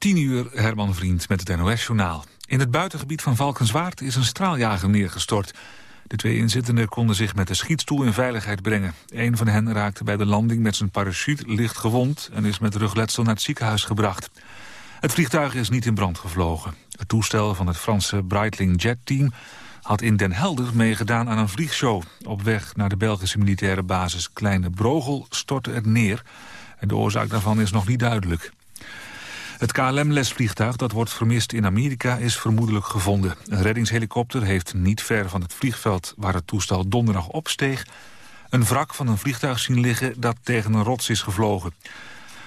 10 uur Herman Vriend met het NOS-journaal. In het buitengebied van Valkenswaard is een straaljager neergestort. De twee inzittenden konden zich met de schietstoel in veiligheid brengen. Een van hen raakte bij de landing met zijn parachute licht gewond... en is met rugletsel naar het ziekenhuis gebracht. Het vliegtuig is niet in brand gevlogen. Het toestel van het Franse Breitling Jet Team had in Den Helder meegedaan aan een vliegshow. Op weg naar de Belgische militaire basis Kleine Brogel stortte het neer. En de oorzaak daarvan is nog niet duidelijk. Het KLM-lesvliegtuig dat wordt vermist in Amerika is vermoedelijk gevonden. Een reddingshelikopter heeft niet ver van het vliegveld waar het toestel donderdag opsteeg... een wrak van een vliegtuig zien liggen dat tegen een rots is gevlogen.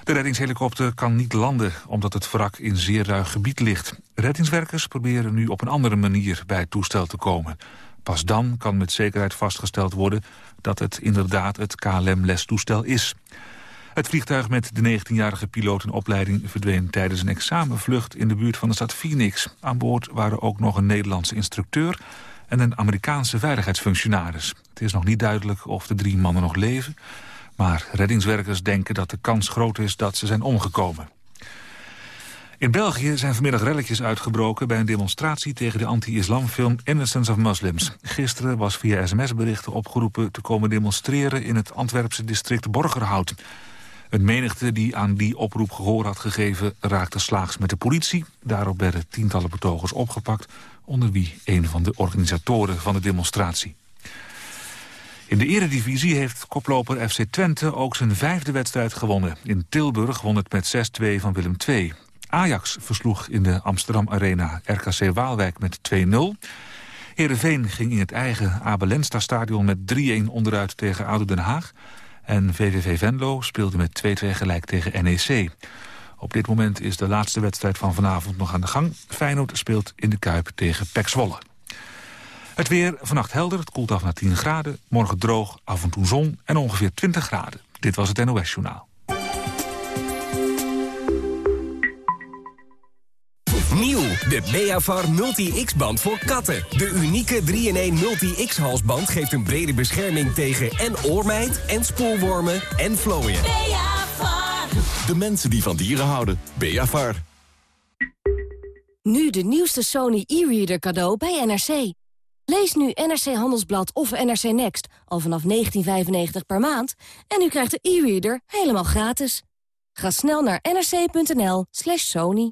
De reddingshelikopter kan niet landen omdat het wrak in zeer ruig gebied ligt. Reddingswerkers proberen nu op een andere manier bij het toestel te komen. Pas dan kan met zekerheid vastgesteld worden dat het inderdaad het KLM-lestoestel is. Het vliegtuig met de 19-jarige piloot in opleiding verdween tijdens een examenvlucht in de buurt van de stad Phoenix. Aan boord waren ook nog een Nederlandse instructeur en een Amerikaanse veiligheidsfunctionaris. Het is nog niet duidelijk of de drie mannen nog leven, maar reddingswerkers denken dat de kans groot is dat ze zijn omgekomen. In België zijn vanmiddag relletjes uitgebroken bij een demonstratie tegen de anti-islamfilm Innocence of Muslims. Gisteren was via sms-berichten opgeroepen te komen demonstreren in het Antwerpse district Borgerhout. Een menigte die aan die oproep gehoor had gegeven raakte slaags met de politie. Daarop werden tientallen betogers opgepakt, onder wie een van de organisatoren van de demonstratie. In de eredivisie heeft koploper FC Twente ook zijn vijfde wedstrijd gewonnen. In Tilburg won het met 6-2 van Willem II. Ajax versloeg in de Amsterdam Arena RKC Waalwijk met 2-0. Heerenveen ging in het eigen Abelensta stadion met 3-1 onderuit tegen Oude Den Haag. En VVV Venlo speelde met 2-2 gelijk tegen NEC. Op dit moment is de laatste wedstrijd van vanavond nog aan de gang. Feyenoord speelt in de Kuip tegen Pek Zwolle. Het weer vannacht helder, het koelt af naar 10 graden. Morgen droog, af en toe zon en ongeveer 20 graden. Dit was het NOS Journaal. De Beavar Multi-X-band voor katten. De unieke 3-in-1 Multi-X-halsband geeft een brede bescherming tegen en oormijt... en spoelwormen en vlooien. Beavar. De mensen die van dieren houden. Beavar. Nu de nieuwste Sony e-reader cadeau bij NRC. Lees nu NRC Handelsblad of NRC Next al vanaf 19,95 per maand... en u krijgt de e-reader helemaal gratis. Ga snel naar nrc.nl slash sony.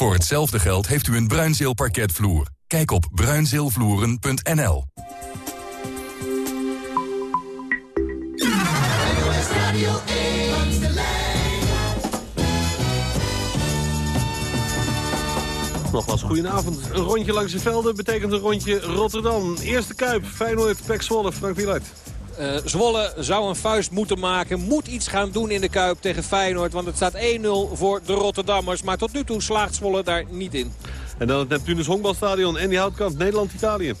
Voor hetzelfde geld heeft u een Bruinzeel parketvloer. Kijk op bruinzeelvloeren.nl. Nogmaals, goedenavond. Een rondje langs de velden betekent een rondje Rotterdam. Eerste Kuip, Feyenoord, Pek Zwolle, Frank Wieluid. Uh, Zwolle zou een vuist moeten maken. Moet iets gaan doen in de Kuip tegen Feyenoord. Want het staat 1-0 voor de Rotterdammers. Maar tot nu toe slaagt Zwolle daar niet in. En dan het Neptunus Honkbalstadion en die houtkant Nederland-Italië.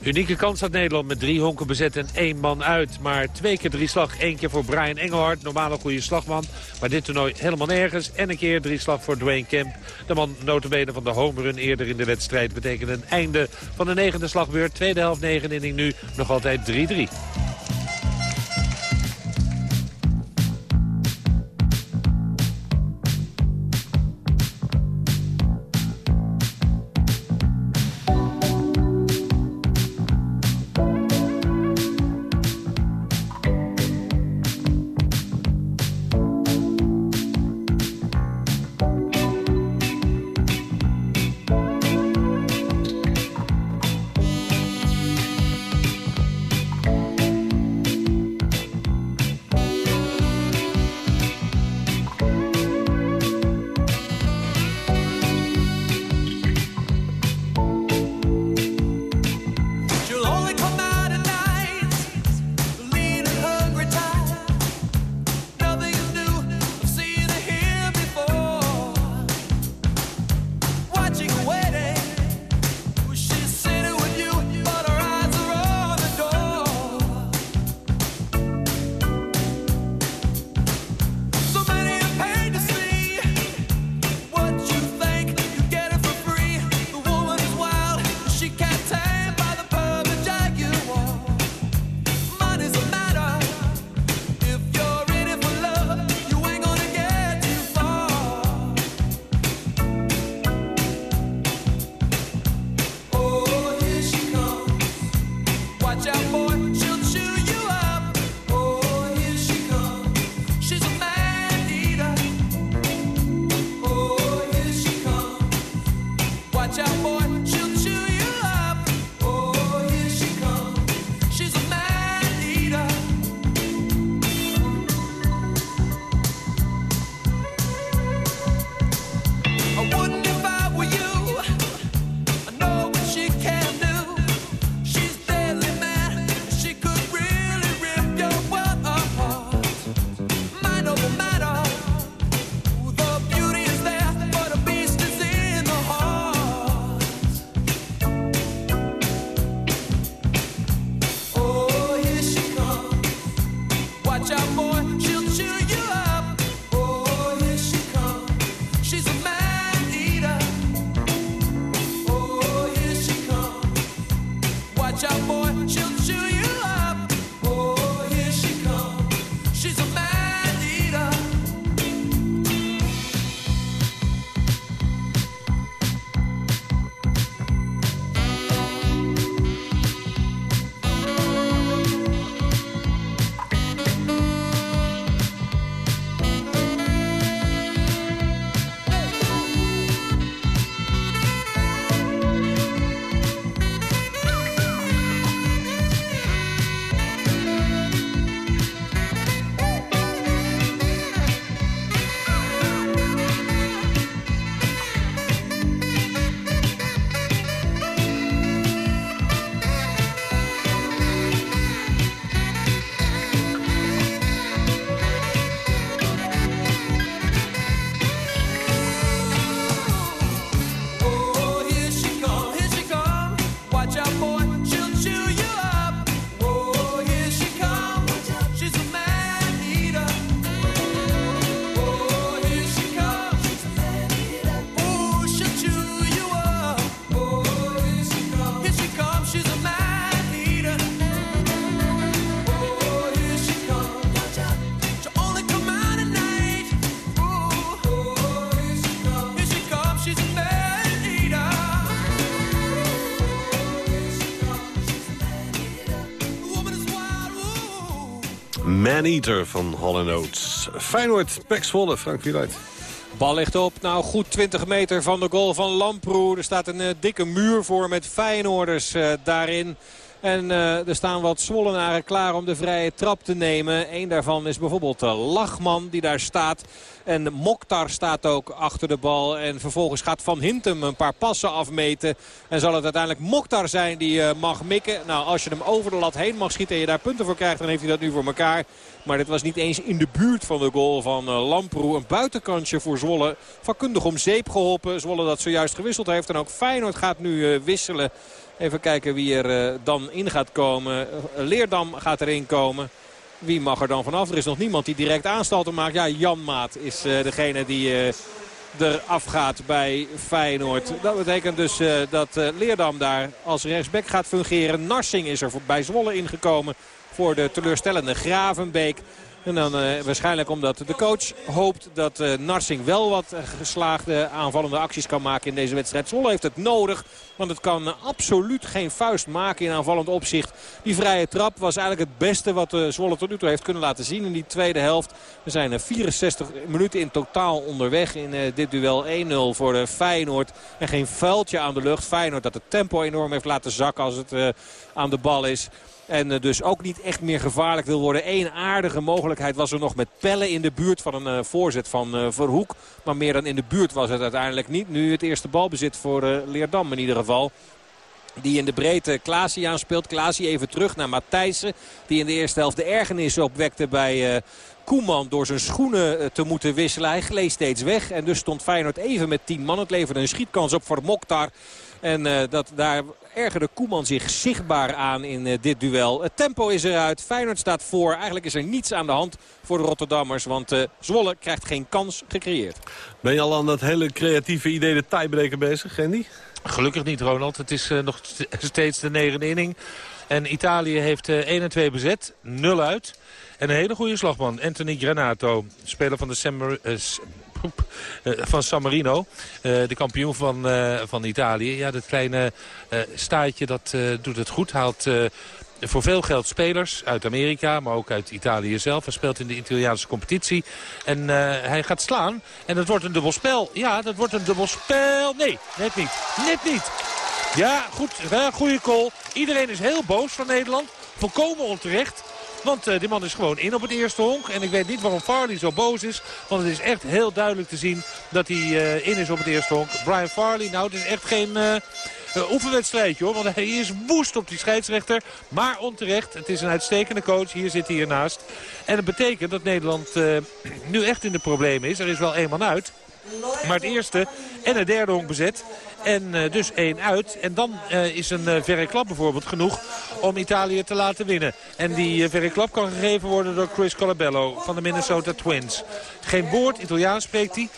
Unieke kans had Nederland met drie honken bezet en één man uit. Maar twee keer drie slag, één keer voor Brian Engelhard. Normaal een goede slagman, maar dit toernooi helemaal nergens. En een keer drie slag voor Dwayne Kemp. De man notabene van de homerun eerder in de wedstrijd. Betekent een einde van de negende slagbeurt. Tweede helft negen inning nu nog altijd 3-3. Man-Eater van Hall Oates. Feyenoord, Pek Zwolle, Frank Wieluid. Bal ligt op, nou goed 20 meter van de goal van Lamproe. Er staat een uh, dikke muur voor met Feyenoorders uh, daarin. En uh, er staan wat Zwollenaren klaar om de vrije trap te nemen. Eén daarvan is bijvoorbeeld Lachman die daar staat. En Mokhtar staat ook achter de bal. En vervolgens gaat Van Hintem een paar passen afmeten. En zal het uiteindelijk Mokhtar zijn die uh, mag mikken. Nou, als je hem over de lat heen mag schieten en je daar punten voor krijgt... dan heeft hij dat nu voor elkaar. Maar dit was niet eens in de buurt van de goal van uh, Lamproe. Een buitenkantje voor Zwolle. Vakkundig om zeep geholpen. Zwolle dat zojuist gewisseld heeft. En ook Feyenoord gaat nu wisselen. Even kijken wie er uh, dan in gaat komen. Leerdam gaat erin komen. Wie mag er dan vanaf? Er is nog niemand die direct aanstalten maakt. Ja, Jan Maat is uh, degene die uh, eraf gaat bij Feyenoord. Dat betekent dus dat Leerdam daar als rechtsback gaat fungeren. Narsing is er bij Zwolle ingekomen voor de teleurstellende Gravenbeek. En dan uh, waarschijnlijk omdat de coach hoopt dat uh, Narsing wel wat geslaagde aanvallende acties kan maken in deze wedstrijd. Zwolle heeft het nodig, want het kan absoluut geen vuist maken in aanvallend opzicht. Die vrije trap was eigenlijk het beste wat Zwolle tot nu toe heeft kunnen laten zien in die tweede helft. We zijn 64 minuten in totaal onderweg in dit duel 1-0 voor de Feyenoord. En geen vuiltje aan de lucht. Feyenoord dat het tempo enorm heeft laten zakken als het aan de bal is. En dus ook niet echt meer gevaarlijk wil worden. Eén aardige mogelijkheid was er nog met pellen in de buurt van een uh, voorzet van uh, Verhoek. Maar meer dan in de buurt was het uiteindelijk niet. Nu het eerste balbezit voor Leerdam in ieder geval. Die in de breedte Klaasie aanspeelt. Klaasie even terug naar Matthijssen. Die in de eerste helft de ergernis opwekte bij... Koeman door zijn schoenen te moeten wisselen. Hij gleed steeds weg. En dus stond Feyenoord even met 10 man. Het leverde een schietkans op voor Mokhtar. En uh, dat, daar ergerde Koeman zich zichtbaar aan in uh, dit duel. Het tempo is eruit. Feyenoord staat voor. Eigenlijk is er niets aan de hand voor de Rotterdammers. Want uh, Zwolle krijgt geen kans gecreëerd. Ben je al aan dat hele creatieve idee de tiebreaker bezig, Gendy? Gelukkig niet, Ronald. Het is nog steeds de negende inning. En Italië heeft 1 en 2 bezet. 0 uit. En een hele goede slagman. Anthony Granato. Speler van de San van San Marino. de kampioen van, van Italië. Ja, dat kleine staatje dat doet het goed. Haalt voor veel geld spelers uit Amerika, maar ook uit Italië zelf. Hij speelt in de Italiaanse competitie. En hij gaat slaan. En dat wordt een dubbelspel. Ja, dat wordt een dubbelspel. Nee, net niet. Net niet. Ja, goed. Ja, goede call. Iedereen is heel boos van Nederland. Volkomen onterecht. Want uh, die man is gewoon in op het eerste honk. En ik weet niet waarom Farley zo boos is. Want het is echt heel duidelijk te zien dat hij uh, in is op het eerste honk. Brian Farley, nou het is echt geen... Uh, oefenwedstrijdje hoor. Want hij is woest op die scheidsrechter. Maar onterecht. Het is een uitstekende coach. Hier zit hij hiernaast. En het betekent dat Nederland nu echt in de problemen is. Er is wel één man uit. Maar het eerste en het derde honk bezet. En uh, dus één uit. En dan uh, is een uh, verre klap bijvoorbeeld genoeg om Italië te laten winnen. En die verre klap kan gegeven worden door Chris Colabello van de Minnesota Twins. Geen woord, Italiaans spreekt hij.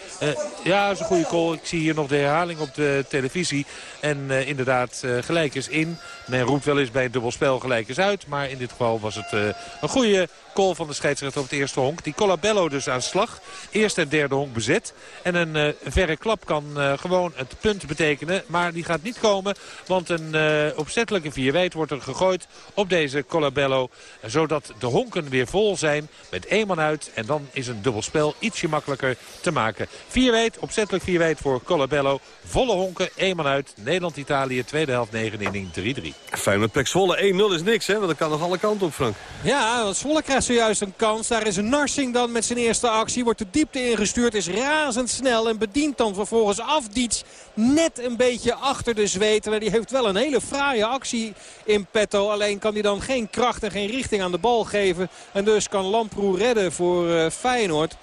ja, is een goede call. Ik zie hier nog de herhaling op de televisie. En inderdaad, gelijk is in. Men roept wel eens bij een dubbelspel gelijk is uit. Maar in dit geval was het een goede call van de scheidsrechter op het eerste honk. Die Colabello dus aan slag. Eerste en derde honk bezet. En een verre klap kan gewoon het punt betekenen. Maar die gaat niet komen. Want een uh, opzettelijke vierwijd wordt er gegooid op deze Colabello. Zodat de honken weer vol zijn met één man uit. En dan is een dubbelspel ietsje makkelijker te maken. Vierwijd, opzettelijk vierwijd voor Colabello. Volle honken, één man uit. Nederland-Italië, tweede helft, 9 inning, 3-3. Feyenoord Pek Zwolle, 1-0 is niks hè, want dat kan nog alle kanten op Frank. Ja, want Zwolle krijgt zojuist een kans. Daar is een Narsing dan met zijn eerste actie. Wordt de diepte ingestuurd, is razendsnel en bedient dan vervolgens Afdiets net een beetje achter de zweten. Die heeft wel een hele fraaie actie in petto. Alleen kan hij dan geen kracht en geen richting aan de bal geven. En dus kan Lamproe redden voor uh, Feyenoord.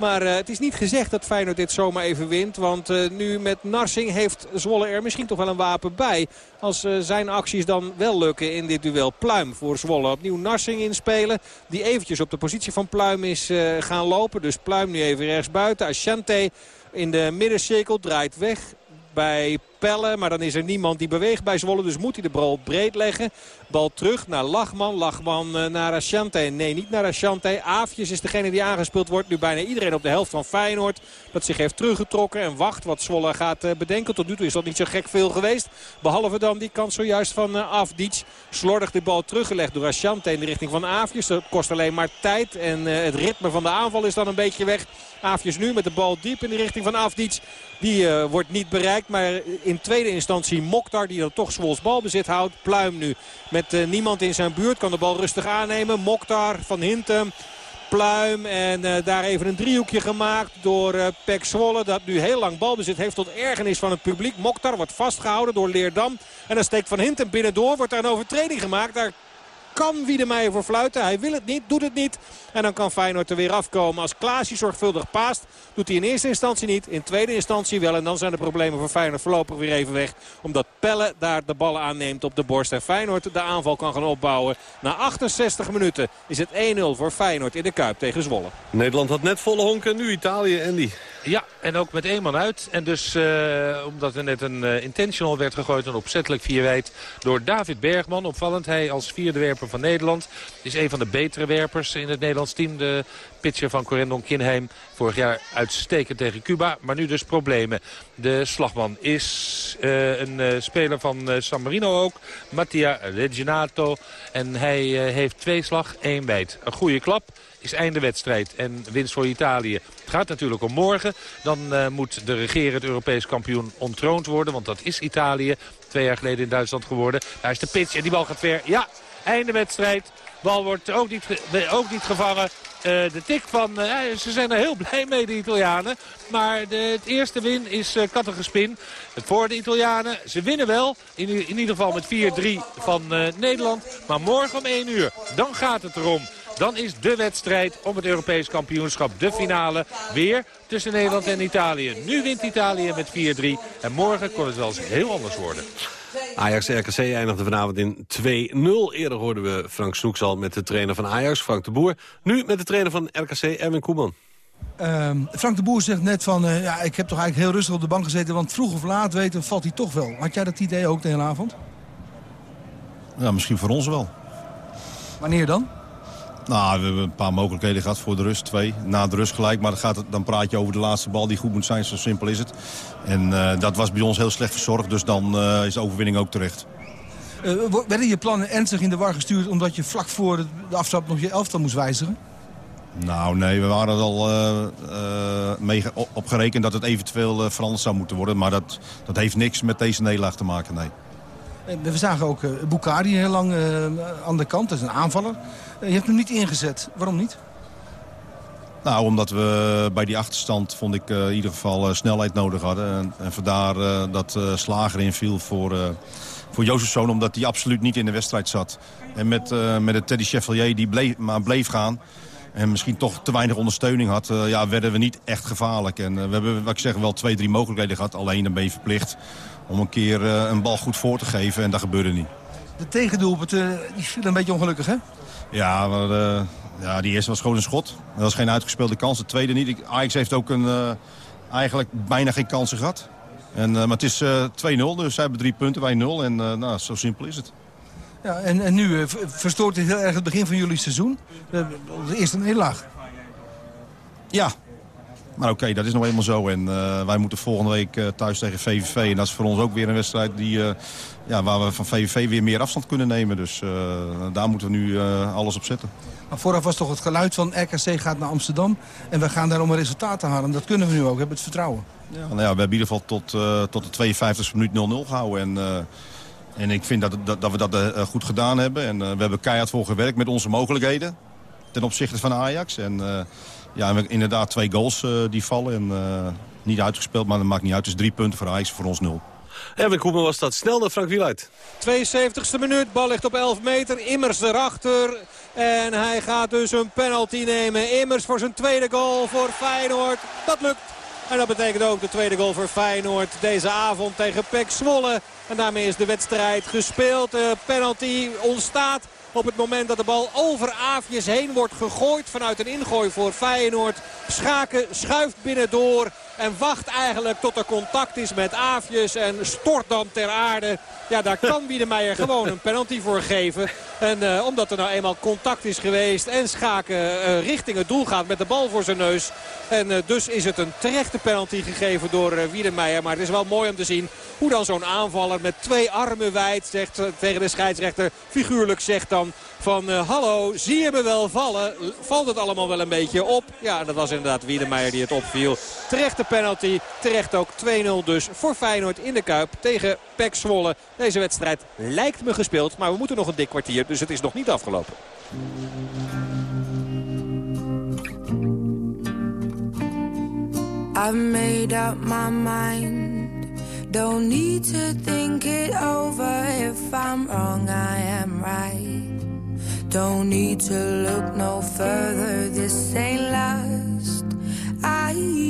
Maar uh, het is niet gezegd dat Feyenoord dit zomaar even wint. Want uh, nu met Narsing heeft Zwolle er misschien toch wel een wapen bij. Als uh, zijn acties dan wel lukken in dit duel. Pluim voor Zwolle. Opnieuw Narsing inspelen. Die eventjes op de positie van Pluim is gaan lopen. Dus Pluim nu even rechts buiten. Asciante in de middencirkel draait weg bij Pelle. Maar dan is er niemand die beweegt bij Zwolle. Dus moet hij de bal breed leggen. Bal terug naar Lachman. Lachman uh, naar Ashante. Nee, niet naar Ashante. Aafjes is degene die aangespeeld wordt. Nu bijna iedereen op de helft van Feyenoord. Dat zich heeft teruggetrokken en wacht wat Zwolle gaat uh, bedenken. Tot nu toe is dat niet zo gek veel geweest. Behalve dan die kans zojuist van uh, Afdic. Slordig de bal teruggelegd door Ashante in de richting van Aafjes. Dat kost alleen maar tijd. En het ritme van de aanval is dan een beetje weg. Aafjes nu met de bal diep in de richting van Afdic. Die wordt niet bereikt. Maar in tweede instantie Mokhtar die dan toch Zwols balbezit houdt. Pluim nu met uh, niemand in zijn buurt. Kan de bal rustig aannemen. Mokhtar van Hintem. Pluim en uh, daar even een driehoekje gemaakt door uh, Zwolle. Dat nu heel lang balbezit heeft tot ergernis van het publiek. Mokhtar wordt vastgehouden door Leerdam. En dan steekt Van Hintem binnendoor. Wordt daar een overtreding gemaakt. Daar kan Wiedemeijer voor fluiten. Hij wil het niet, doet het niet. En dan kan Feyenoord er weer afkomen. Als Klaasje zorgvuldig paast, doet hij in eerste instantie niet. In tweede instantie wel. En dan zijn de problemen voor Feyenoord voorlopig weer even weg. Omdat Pelle daar de ballen aanneemt op de borst. En Feyenoord de aanval kan gaan opbouwen. Na 68 minuten is het 1-0 voor Feyenoord in de Kuip tegen Zwolle. Nederland had net volle honken. Nu Italië, Andy. Ja, en ook met één man uit. En dus uh, omdat er net een uh, intentional werd gegooid, een opzettelijk vierwijd door David Bergman. Opvallend, hij als vierde werper van Nederland. Is een van de betere werpers in het Nederlands team. De pitcher van Corendon Kinheim. Vorig jaar uitstekend tegen Cuba, maar nu dus problemen. De slagman is uh, een speler van San Marino ook. Mattia Reginato. En hij heeft twee slag, één bijt. Een goede klap is einde wedstrijd en winst voor Italië. Het gaat natuurlijk om morgen. Dan moet de regerend Europees kampioen ontroond worden. Want dat is Italië. Twee jaar geleden in Duitsland geworden. Daar is de pitch en die bal gaat ver. Ja, einde wedstrijd. Bal wordt ook niet, ook niet gevangen. Uh, de tik van... Uh, ze zijn er heel blij mee, de Italianen. Maar de, het eerste win is uh, kattengespin voor de Italianen. Ze winnen wel, in, in ieder geval met 4-3 van Nederland. Maar morgen om 1 uur, dan gaat het erom. Dan is de wedstrijd om het Europees kampioenschap, de finale, weer tussen Nederland en Italië. Nu wint Italië met 4-3 en morgen kon het wel eens heel anders worden. Ajax-RKC eindigde vanavond in 2-0. Eerder hoorden we Frank Snoeks al met de trainer van Ajax, Frank de Boer. Nu met de trainer van RKC, Erwin Koeman. Uh, Frank de Boer zegt net van, uh, ja, ik heb toch eigenlijk heel rustig op de bank gezeten... want vroeg of laat weten valt hij toch wel. Had jij dat idee ook de hele avond? Ja, misschien voor ons wel. Wanneer dan? Nou, we hebben een paar mogelijkheden gehad voor de rust, twee. Na de rust gelijk, maar dan, gaat het, dan praat je over de laatste bal die goed moet zijn. Zo simpel is het. En uh, dat was bij ons heel slecht verzorgd, dus dan uh, is de overwinning ook terecht. Uh, werden je plannen ernstig in de war gestuurd omdat je vlak voor de aftrap nog je elftal moest wijzigen? Nou nee, we waren er al mee op gerekend dat het eventueel veranderd zou moeten worden. Maar dat, dat heeft niks met deze nederlaag te maken, nee. We zagen ook uh, Bukari heel lang uh, aan de kant, dat is een aanvaller. Je hebt hem niet ingezet. Waarom niet? Nou, omdat we bij die achterstand, vond ik, in ieder geval snelheid nodig hadden. En, en vandaar dat Slager inviel voor, voor Jozefzoon, omdat hij absoluut niet in de wedstrijd zat. En met, met de Teddy Chevalier, die bleef, maar bleef gaan en misschien toch te weinig ondersteuning had, ja, werden we niet echt gevaarlijk. En we hebben, wat ik zeg, wel twee, drie mogelijkheden gehad. Alleen dan ben je verplicht om een keer een bal goed voor te geven. En dat gebeurde niet. De tegendoelpunt die viel een beetje ongelukkig, hè? Ja, maar, uh, ja, die eerste was gewoon een schot. Dat was geen uitgespeelde kans. De tweede niet. Ajax heeft ook een, uh, eigenlijk bijna geen kansen gehad. En, uh, maar het is 2-0, dus zij hebben drie punten, wij 0. En nou, zo simpel is het. Ja, en, en nu verstoort dit heel erg het begin van jullie seizoen. De eerste nederlaag. Ja, maar oké, okay, dat is nog eenmaal zo. En uh, wij moeten volgende week uh, thuis tegen VVV. En dat is voor ons ook weer een wedstrijd die, uh, ja, waar we van VVV weer meer afstand kunnen nemen. Dus daar moeten we nu alles op zetten. Maar vooraf was toch het geluid van RKC gaat naar Amsterdam. En we gaan daar om een resultaat te halen. Dat kunnen we nu ook, we hebben het vertrouwen. Ja, nou ja, we hebben in ieder geval tot, tot de 52e minuut 0-0 gehouden. En, en ik vind dat, dat, dat we dat goed gedaan hebben. En we hebben keihard voor gewerkt met onze mogelijkheden. Ten opzichte van Ajax. En ja, inderdaad twee goals uh, die vallen. En, uh, niet uitgespeeld, maar dat maakt niet uit. Is drie punten voor Ajax, voor ons nul. Erwin Koeman was dat snel naar Frank Wieluid. 72e minuut, bal ligt op 11 meter. Immers erachter. En hij gaat dus een penalty nemen. Immers voor zijn tweede goal voor Feyenoord. Dat lukt. En dat betekent ook de tweede goal voor Feyenoord deze avond tegen Pek Zwolle. En daarmee is de wedstrijd gespeeld. De penalty ontstaat op het moment dat de bal over Aafjes heen wordt gegooid vanuit een ingooi voor Feyenoord. Schaken schuift binnendoor. En wacht eigenlijk tot er contact is met Aafjes. En stort dan ter aarde. Ja, daar kan Wiedemeijer gewoon een penalty voor geven. En uh, omdat er nou eenmaal contact is geweest. En Schaken uh, richting het doel gaat met de bal voor zijn neus. En uh, dus is het een terechte penalty gegeven door Wiedemeijer. Maar het is wel mooi om te zien hoe dan zo'n aanvaller met twee armen wijd zegt tegen de scheidsrechter. Figuurlijk zegt dan van uh, hallo, zie je me wel vallen? Valt het allemaal wel een beetje op? Ja, dat was inderdaad Wiedemeijer die het opviel. Terechte penalty, terecht ook 2-0 dus voor Feyenoord in de Kuip tegen Pek Zwolle. Deze wedstrijd lijkt me gespeeld, maar we moeten nog een dik kwartier, dus het is nog niet afgelopen. I've made up my mind Don't need to think it over If I'm wrong, I am right Don't need to look no further. This ain't last I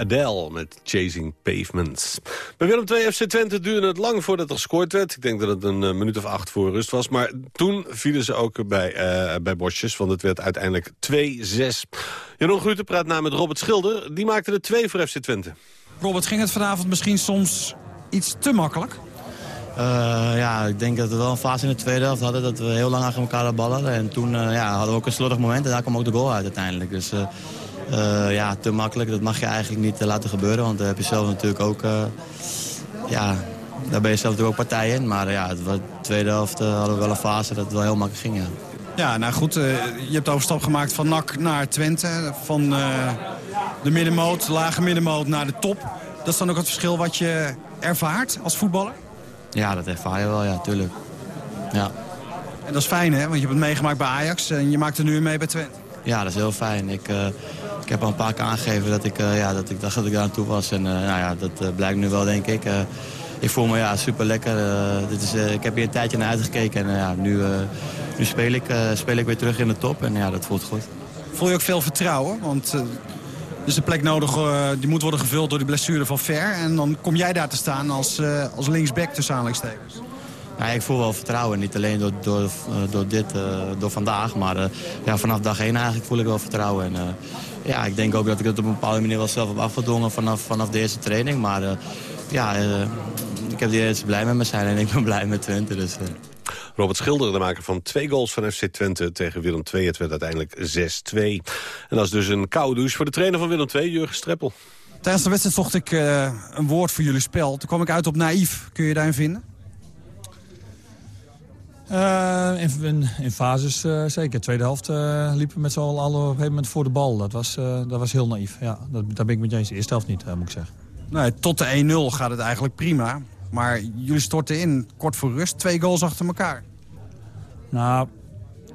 Adele met Chasing Pavements. Bij Willem 2 FC Twente duurde het lang voordat er gescoord werd. Ik denk dat het een eh, minuut of acht voor rust was. Maar toen vielen ze ook bij, eh, bij Bosjes, want het werd uiteindelijk 2-6. Jeroen Gruter praat na met Robert Schilder. Die maakte de 2 voor FC Twente. Robert, ging het vanavond misschien soms iets te makkelijk? Eh, ja, ik denk dat we wel een fase in de tweede helft hadden dat we heel lang achter elkaar ballen. En toen eh, ja, hadden we ook een slordig moment en daar kwam ook de goal uit uiteindelijk. Dus eh, ja, te makkelijk, dat mag je eigenlijk niet eh, laten gebeuren. Want daar heb je zelf natuurlijk ook, eh, ja, daar ben je zelf natuurlijk ook partij in. Maar ja, de tweede helft hadden we wel een fase dat het wel heel makkelijk ging. Ja. Ja, nou goed, je hebt de overstap gemaakt van NAC naar Twente. Van de middenmoot, lage middenmoot naar de top. Dat is dan ook het verschil wat je ervaart als voetballer? ja, dat ervaar je wel, ja, tuurlijk. Ja. En dat is fijn, hè? Want je hebt het meegemaakt bij Ajax en je maakt er nu mee bij Twente. Ja, dat is heel fijn. Ik, uh, ik heb al een paar keer aangegeven dat ik, uh, ja, dat ik dacht dat ik daar aan toe was. En uh, nou ja, dat blijkt nu wel, denk ik. ik voel me ja, super lekker. dit is, ik heb hier een tijdje naar uitgekeken en ja, nu, nu speel, ik, speel ik weer terug in de top. En ja, dat voelt goed. Voel je ook veel vertrouwen? Want er is een plek nodig, die moet worden gevuld door de blessure van Ver. En dan kom jij daar te staan als, als linksback tussen aanleidingstekens. Ja, ik voel wel vertrouwen. Niet alleen door, door, eh, door dit, uh, door vandaag. Maar ja, vanaf dag één eigenlijk voel ik wel vertrouwen. En, ja, ik denk ook dat ik het op een bepaalde manier wel zelf heb afgedwongen vanaf, vanaf de eerste training. Maar ja, ik heb die eerste blij met me zijn en ik ben blij met Twente. Dus, Robert Schilder, de maker van twee goals van FC Twente tegen Willem II. Het werd uiteindelijk 6-2. En dat is dus een koude douche voor de trainer van Willem II, Jurgen Streppel. Tijdens de wedstrijd zocht ik een woord voor jullie spel. Toen kwam ik uit op naïef. Kun je daarin vinden? Uh, in, in, fases uh, zeker. Tweede helft uh, liepen we met z'n allen op een gegeven moment voor de bal. Dat was, dat was heel naïef. Ja, dat, daar ben ik met je eens. De eerste helft niet, moet ik zeggen. Nee, tot de 1-0 gaat het eigenlijk prima. Maar jullie storten in, kort voor rust, twee goals achter elkaar. Nou,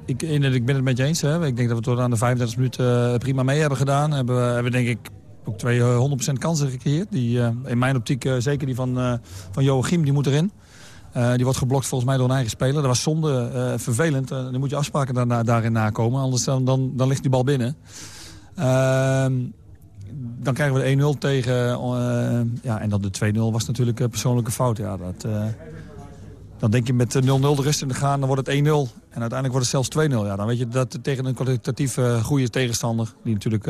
ik, ik ben het met je eens. Hè. Ik denk dat we tot aan de 35 minuten prima mee hebben gedaan. Hebben we hebben denk ik ook twee 100% kansen gecreëerd. Die, in mijn optiek, zeker die van, van Joachim, die moet erin. Uh, die wordt geblokt volgens mij door een eigen speler. Dat was zonde, uh, vervelend. Uh, dan moet je afspraken daarin nakomen. Anders dan, dan, dan ligt die bal binnen. Ehm, dan krijgen we de 1-0 tegen. ja, en dan de 2-0 was natuurlijk een persoonlijke fout. Ja, dat, dan denk je met 0-0 de rust in te gaan, dan wordt het 1-0. En uiteindelijk wordt het zelfs 2-0. Ja, dan weet je dat tegen een kwalitatief goede tegenstander... die natuurlijk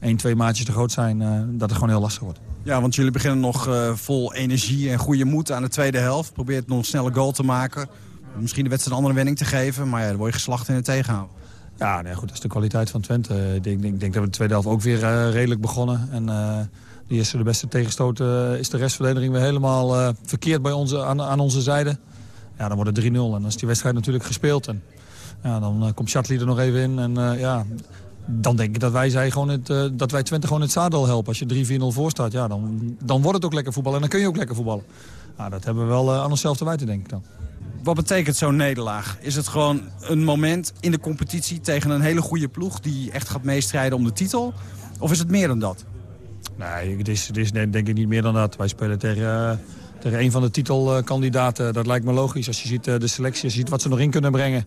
1, 2 maatjes te groot zijn, dat het gewoon heel lastig wordt. Ja, want jullie beginnen nog uh, vol energie en goede moed aan de tweede helft. Probeert nog een snelle goal te maken. Misschien de wedstrijd een andere wending te geven. Maar ja, dan word je geslacht in het tegenhouden. Ja, nee, goed, dat is de kwaliteit van Twente. Ik denk, ik denk dat we de tweede helft ook weer uh, redelijk begonnen. En uh, die eerste de beste tegenstoot is de restverdediging weer helemaal verkeerd bij onze, aan, aan onze zijde. Ja, dan wordt het 3-0 en dan is die wedstrijd natuurlijk gespeeld. En ja, dan komt Chatli er nog even in. En ja, dan denk ik dat wij, zij gewoon het, uh, dat wij Twente gewoon het zadel helpen. Als je 3-4-0 voor staat, ja, dan, dan wordt het ook lekker voetballen. En dan kun je ook lekker voetballen. Nou, dat hebben we wel uh, aan onszelf te wijten, denk ik dan. Wat betekent zo'n nederlaag? Is het gewoon een moment in de competitie tegen een hele goede ploeg... die echt gaat meestrijden om de titel? Of is het meer dan dat? Nee, het is, het is denk ik niet meer dan dat. Wij spelen tegen, uh, tegen een van de titelkandidaten. Dat lijkt me logisch. Als je ziet de selectie, als je ziet wat ze nog in kunnen brengen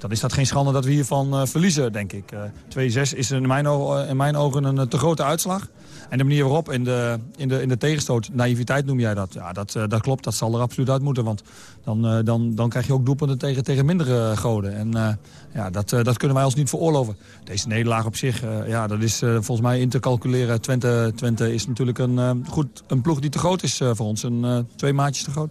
dan is dat geen schande dat we hiervan uh, verliezen, denk ik. Uh, 2-6 is in mijn, in mijn, ogen een te grote uitslag. En de manier waarop in de, in de, in de tegenstoot, naïviteit noem jij dat. Ja, dat, dat klopt, dat zal er absoluut uit moeten. Want dan, dan, dan krijg je ook doelpunten tegen, tegen mindere goden. En ja, dat, dat kunnen wij ons niet veroorloven. Deze nederlaag op zich, ja, dat is volgens mij in te calculeren. Twente, Twente is natuurlijk een, goed, een ploeg die te groot is voor ons. Een, twee maatjes te groot.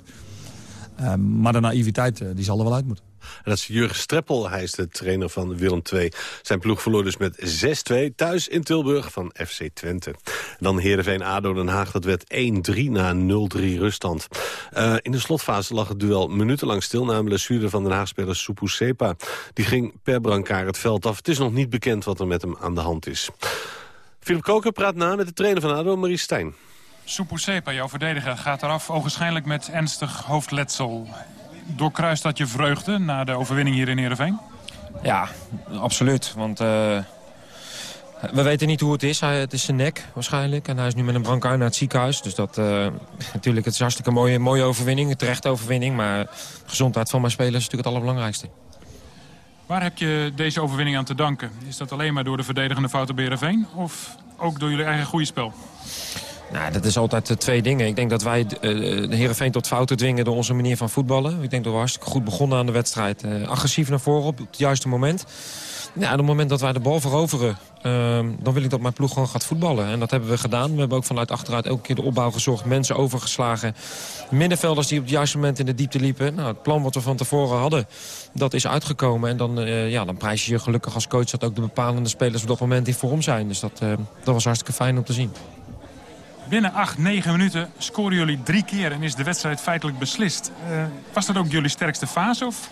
maar de naïviteit, die zal er wel uit moeten. Dat is Jurgen Streppel, hij is de trainer van Willem II. Zijn ploeg verloor dus met 6-2 thuis in Tilburg van FC Twente. Dan Heerenveen-ADO Den Haag, dat werd 1-3 na 0-3 ruststand. Uh, in de slotfase lag het duel minutenlang stil... na een blessure van Den Haag-speler Supu Sepa. Die ging per brancard het veld af. Het is nog niet bekend wat er met hem aan de hand is. Philip Koker praat na met de trainer van ADO, Marie Stijn. Sepa, jouw verdediger, gaat eraf ogenschijnlijk met ernstig hoofdletsel doorkruist dat je vreugde na de overwinning hier in Heerenveen? Ja, absoluut. Want uh, we weten niet hoe het is. Hij, het is zijn nek waarschijnlijk. En hij is nu met een brancard naar het ziekenhuis. Dus dat, uh, natuurlijk, het is hartstikke mooie, mooie overwinning. Een terechte overwinning. Maar gezondheid van mijn spelers is natuurlijk het allerbelangrijkste. Waar heb je deze overwinning aan te danken? Is dat alleen maar door de verdedigende fouten Berenveen? Of ook door jullie eigen goede spel? Nou, dat is altijd twee dingen. Ik denk dat wij uh, de Heerenveen tot fouten dwingen door onze manier van voetballen. Ik denk dat we hartstikke goed begonnen aan de wedstrijd. Uh, agressief naar voren op het juiste moment. Ja, op het moment dat wij de bal veroveren, uh, dan wil ik dat mijn ploeg gewoon gaat voetballen. En dat hebben we gedaan. We hebben ook vanuit achteruit elke keer de opbouw gezorgd. Mensen overgeslagen. Middenvelders die op het juiste moment in de diepte liepen. Nou, het plan wat we van tevoren hadden, dat is uitgekomen. En dan, ja, dan prijs je je gelukkig als coach dat ook de bepalende spelers op dat moment in vorm zijn. Dus dat, dat was hartstikke fijn om te zien. Binnen 8, 9 minuten scoren jullie drie keer en is de wedstrijd feitelijk beslist. Uh, was dat ook jullie sterkste fase? Of?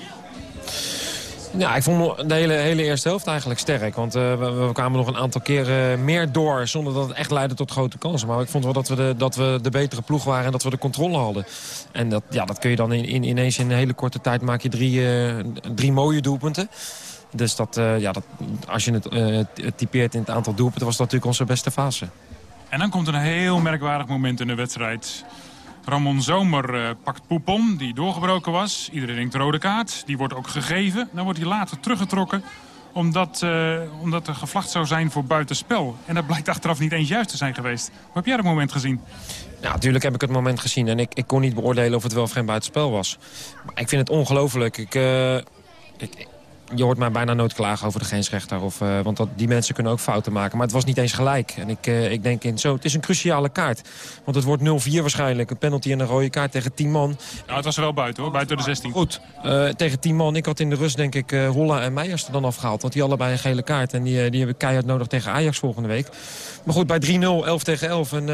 Ja, ik vond de hele, hele eerste helft eigenlijk sterk. Want uh, we, kwamen nog een aantal keren meer door... zonder dat het echt leidde tot grote kansen. Maar ik vond wel dat we de, dat we de betere ploeg waren en dat we de controle hadden. En dat, ja, dat kun je dan in, in, ineens in een hele korte tijd maak je drie, uh, drie mooie doelpunten. Dus dat, ja, dat, als je het typeert in het aantal doelpunten... was dat natuurlijk onze beste fase. En dan komt een heel merkwaardig moment in de wedstrijd. Ramon Zomer uh, pakt Poupon, die doorgebroken was. Iedereen denkt rode kaart. Die wordt ook gegeven. Dan wordt hij later teruggetrokken omdat, uh, omdat er gevlacht zou zijn voor buitenspel. En dat blijkt achteraf niet eens juist te zijn geweest. Hoe heb jij dat moment gezien? Ja, natuurlijk heb ik het moment gezien. En ik, ik kon niet beoordelen of het wel of geen buitenspel was. Maar ik vind het ongelooflijk. Ik, ik, je hoort mij bijna nooit klagen over de grensrechter. Of, uh, want dat, die mensen kunnen ook fouten maken. Maar het was niet eens gelijk. En ik, uh, ik denk, in zo, het is een cruciale kaart. Want het wordt 0-4 waarschijnlijk. Een penalty en een rode kaart tegen 10 man. Ja, het was er wel buiten hoor, buiten de 16. Goed, uh, tegen 10 man. Ik had in de rust denk ik Holla en Meijers er dan afgehaald. Want die allebei een gele kaart. En die, die hebben keihard nodig tegen Ajax volgende week. Maar goed, bij 3-0, 11 tegen 11. En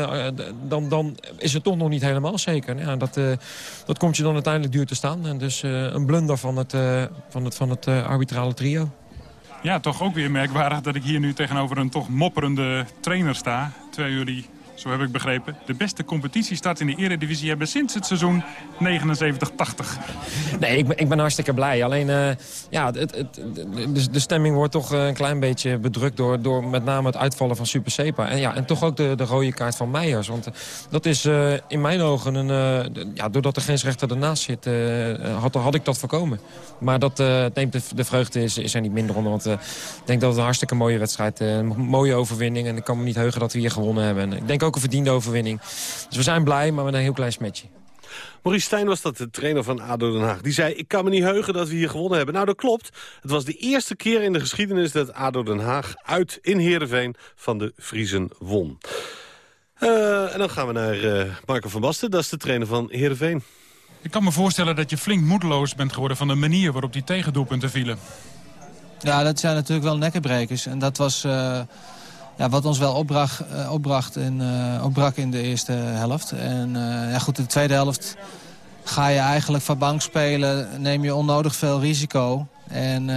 dan, dan is het toch nog niet helemaal zeker. Ja, dat, dat komt je dan uiteindelijk duur te staan. En dus een blunder van het, van het, van het arbitrale trio. Ja, toch ook weer merkwaardig dat ik hier nu tegenover een toch mopperende trainer sta. Terwijl jullie, zo heb ik begrepen, de beste competitiestart in de eredivisie hebben sinds het seizoen 79-80. Nee, ik ben, ik ben hartstikke blij. Alleen, uh, ja, het, het, de, de, stemming wordt toch een klein beetje bedrukt door, door met name het uitvallen van Super Sepa. En, ja, en toch ook de, de rode kaart van Meijers. Want dat is in mijn ogen, een, uh, ja, doordat de grensrechter ernaast zit, had, had ik dat voorkomen. Maar dat neemt de, de vreugde is, is er niet minder onder. Want ik denk dat het een hartstikke mooie wedstrijd. Een mooie overwinning. En ik kan me niet heugen dat we hier gewonnen hebben. En ik denk ook een verdiende overwinning. Dus we zijn blij, maar met een heel klein smetje. Maurice Stijn was dat de trainer van ADO Den Haag. Die zei, ik kan me niet heugen dat we hier gewonnen hebben. Nou, dat klopt. Het was de eerste keer in de geschiedenis dat ADO Den Haag uit in Heerenveen van de Vriezen won. Uh, en dan gaan we naar uh, Marco van Basten, dat is de trainer van Heerenveen. Ik kan me voorstellen dat je flink moedeloos bent geworden van de manier waarop die tegendoelpunten vielen. Ja, dat zijn natuurlijk wel nekkenbrekers. En dat was... Uh ja, wat ons wel opbracht, uh, opbracht in, uh, opbrak in de eerste helft. En uh, ja, goed, in de tweede helft ga je eigenlijk van bank spelen, neem je onnodig veel risico. En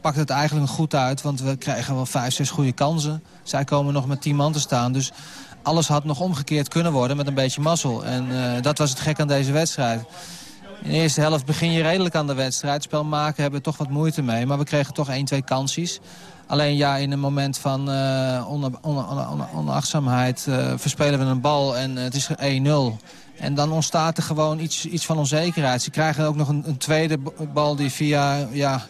pakt het eigenlijk goed uit, want we krijgen wel vijf, zes goede kansen. Zij komen nog met tien man te staan, dus alles had nog omgekeerd kunnen worden met een beetje mazzel. En dat was het gek aan deze wedstrijd. In de eerste helft begin je redelijk aan de wedstrijd. Spel maken hebben we toch wat moeite mee, maar we kregen toch één, twee kansjes. Alleen ja, in een moment van onder, onderachtzaamheid uh, verspelen we een bal en het is 1-0. En dan ontstaat er gewoon iets, iets van onzekerheid. Ze krijgen ook nog een, een tweede bal die via ja,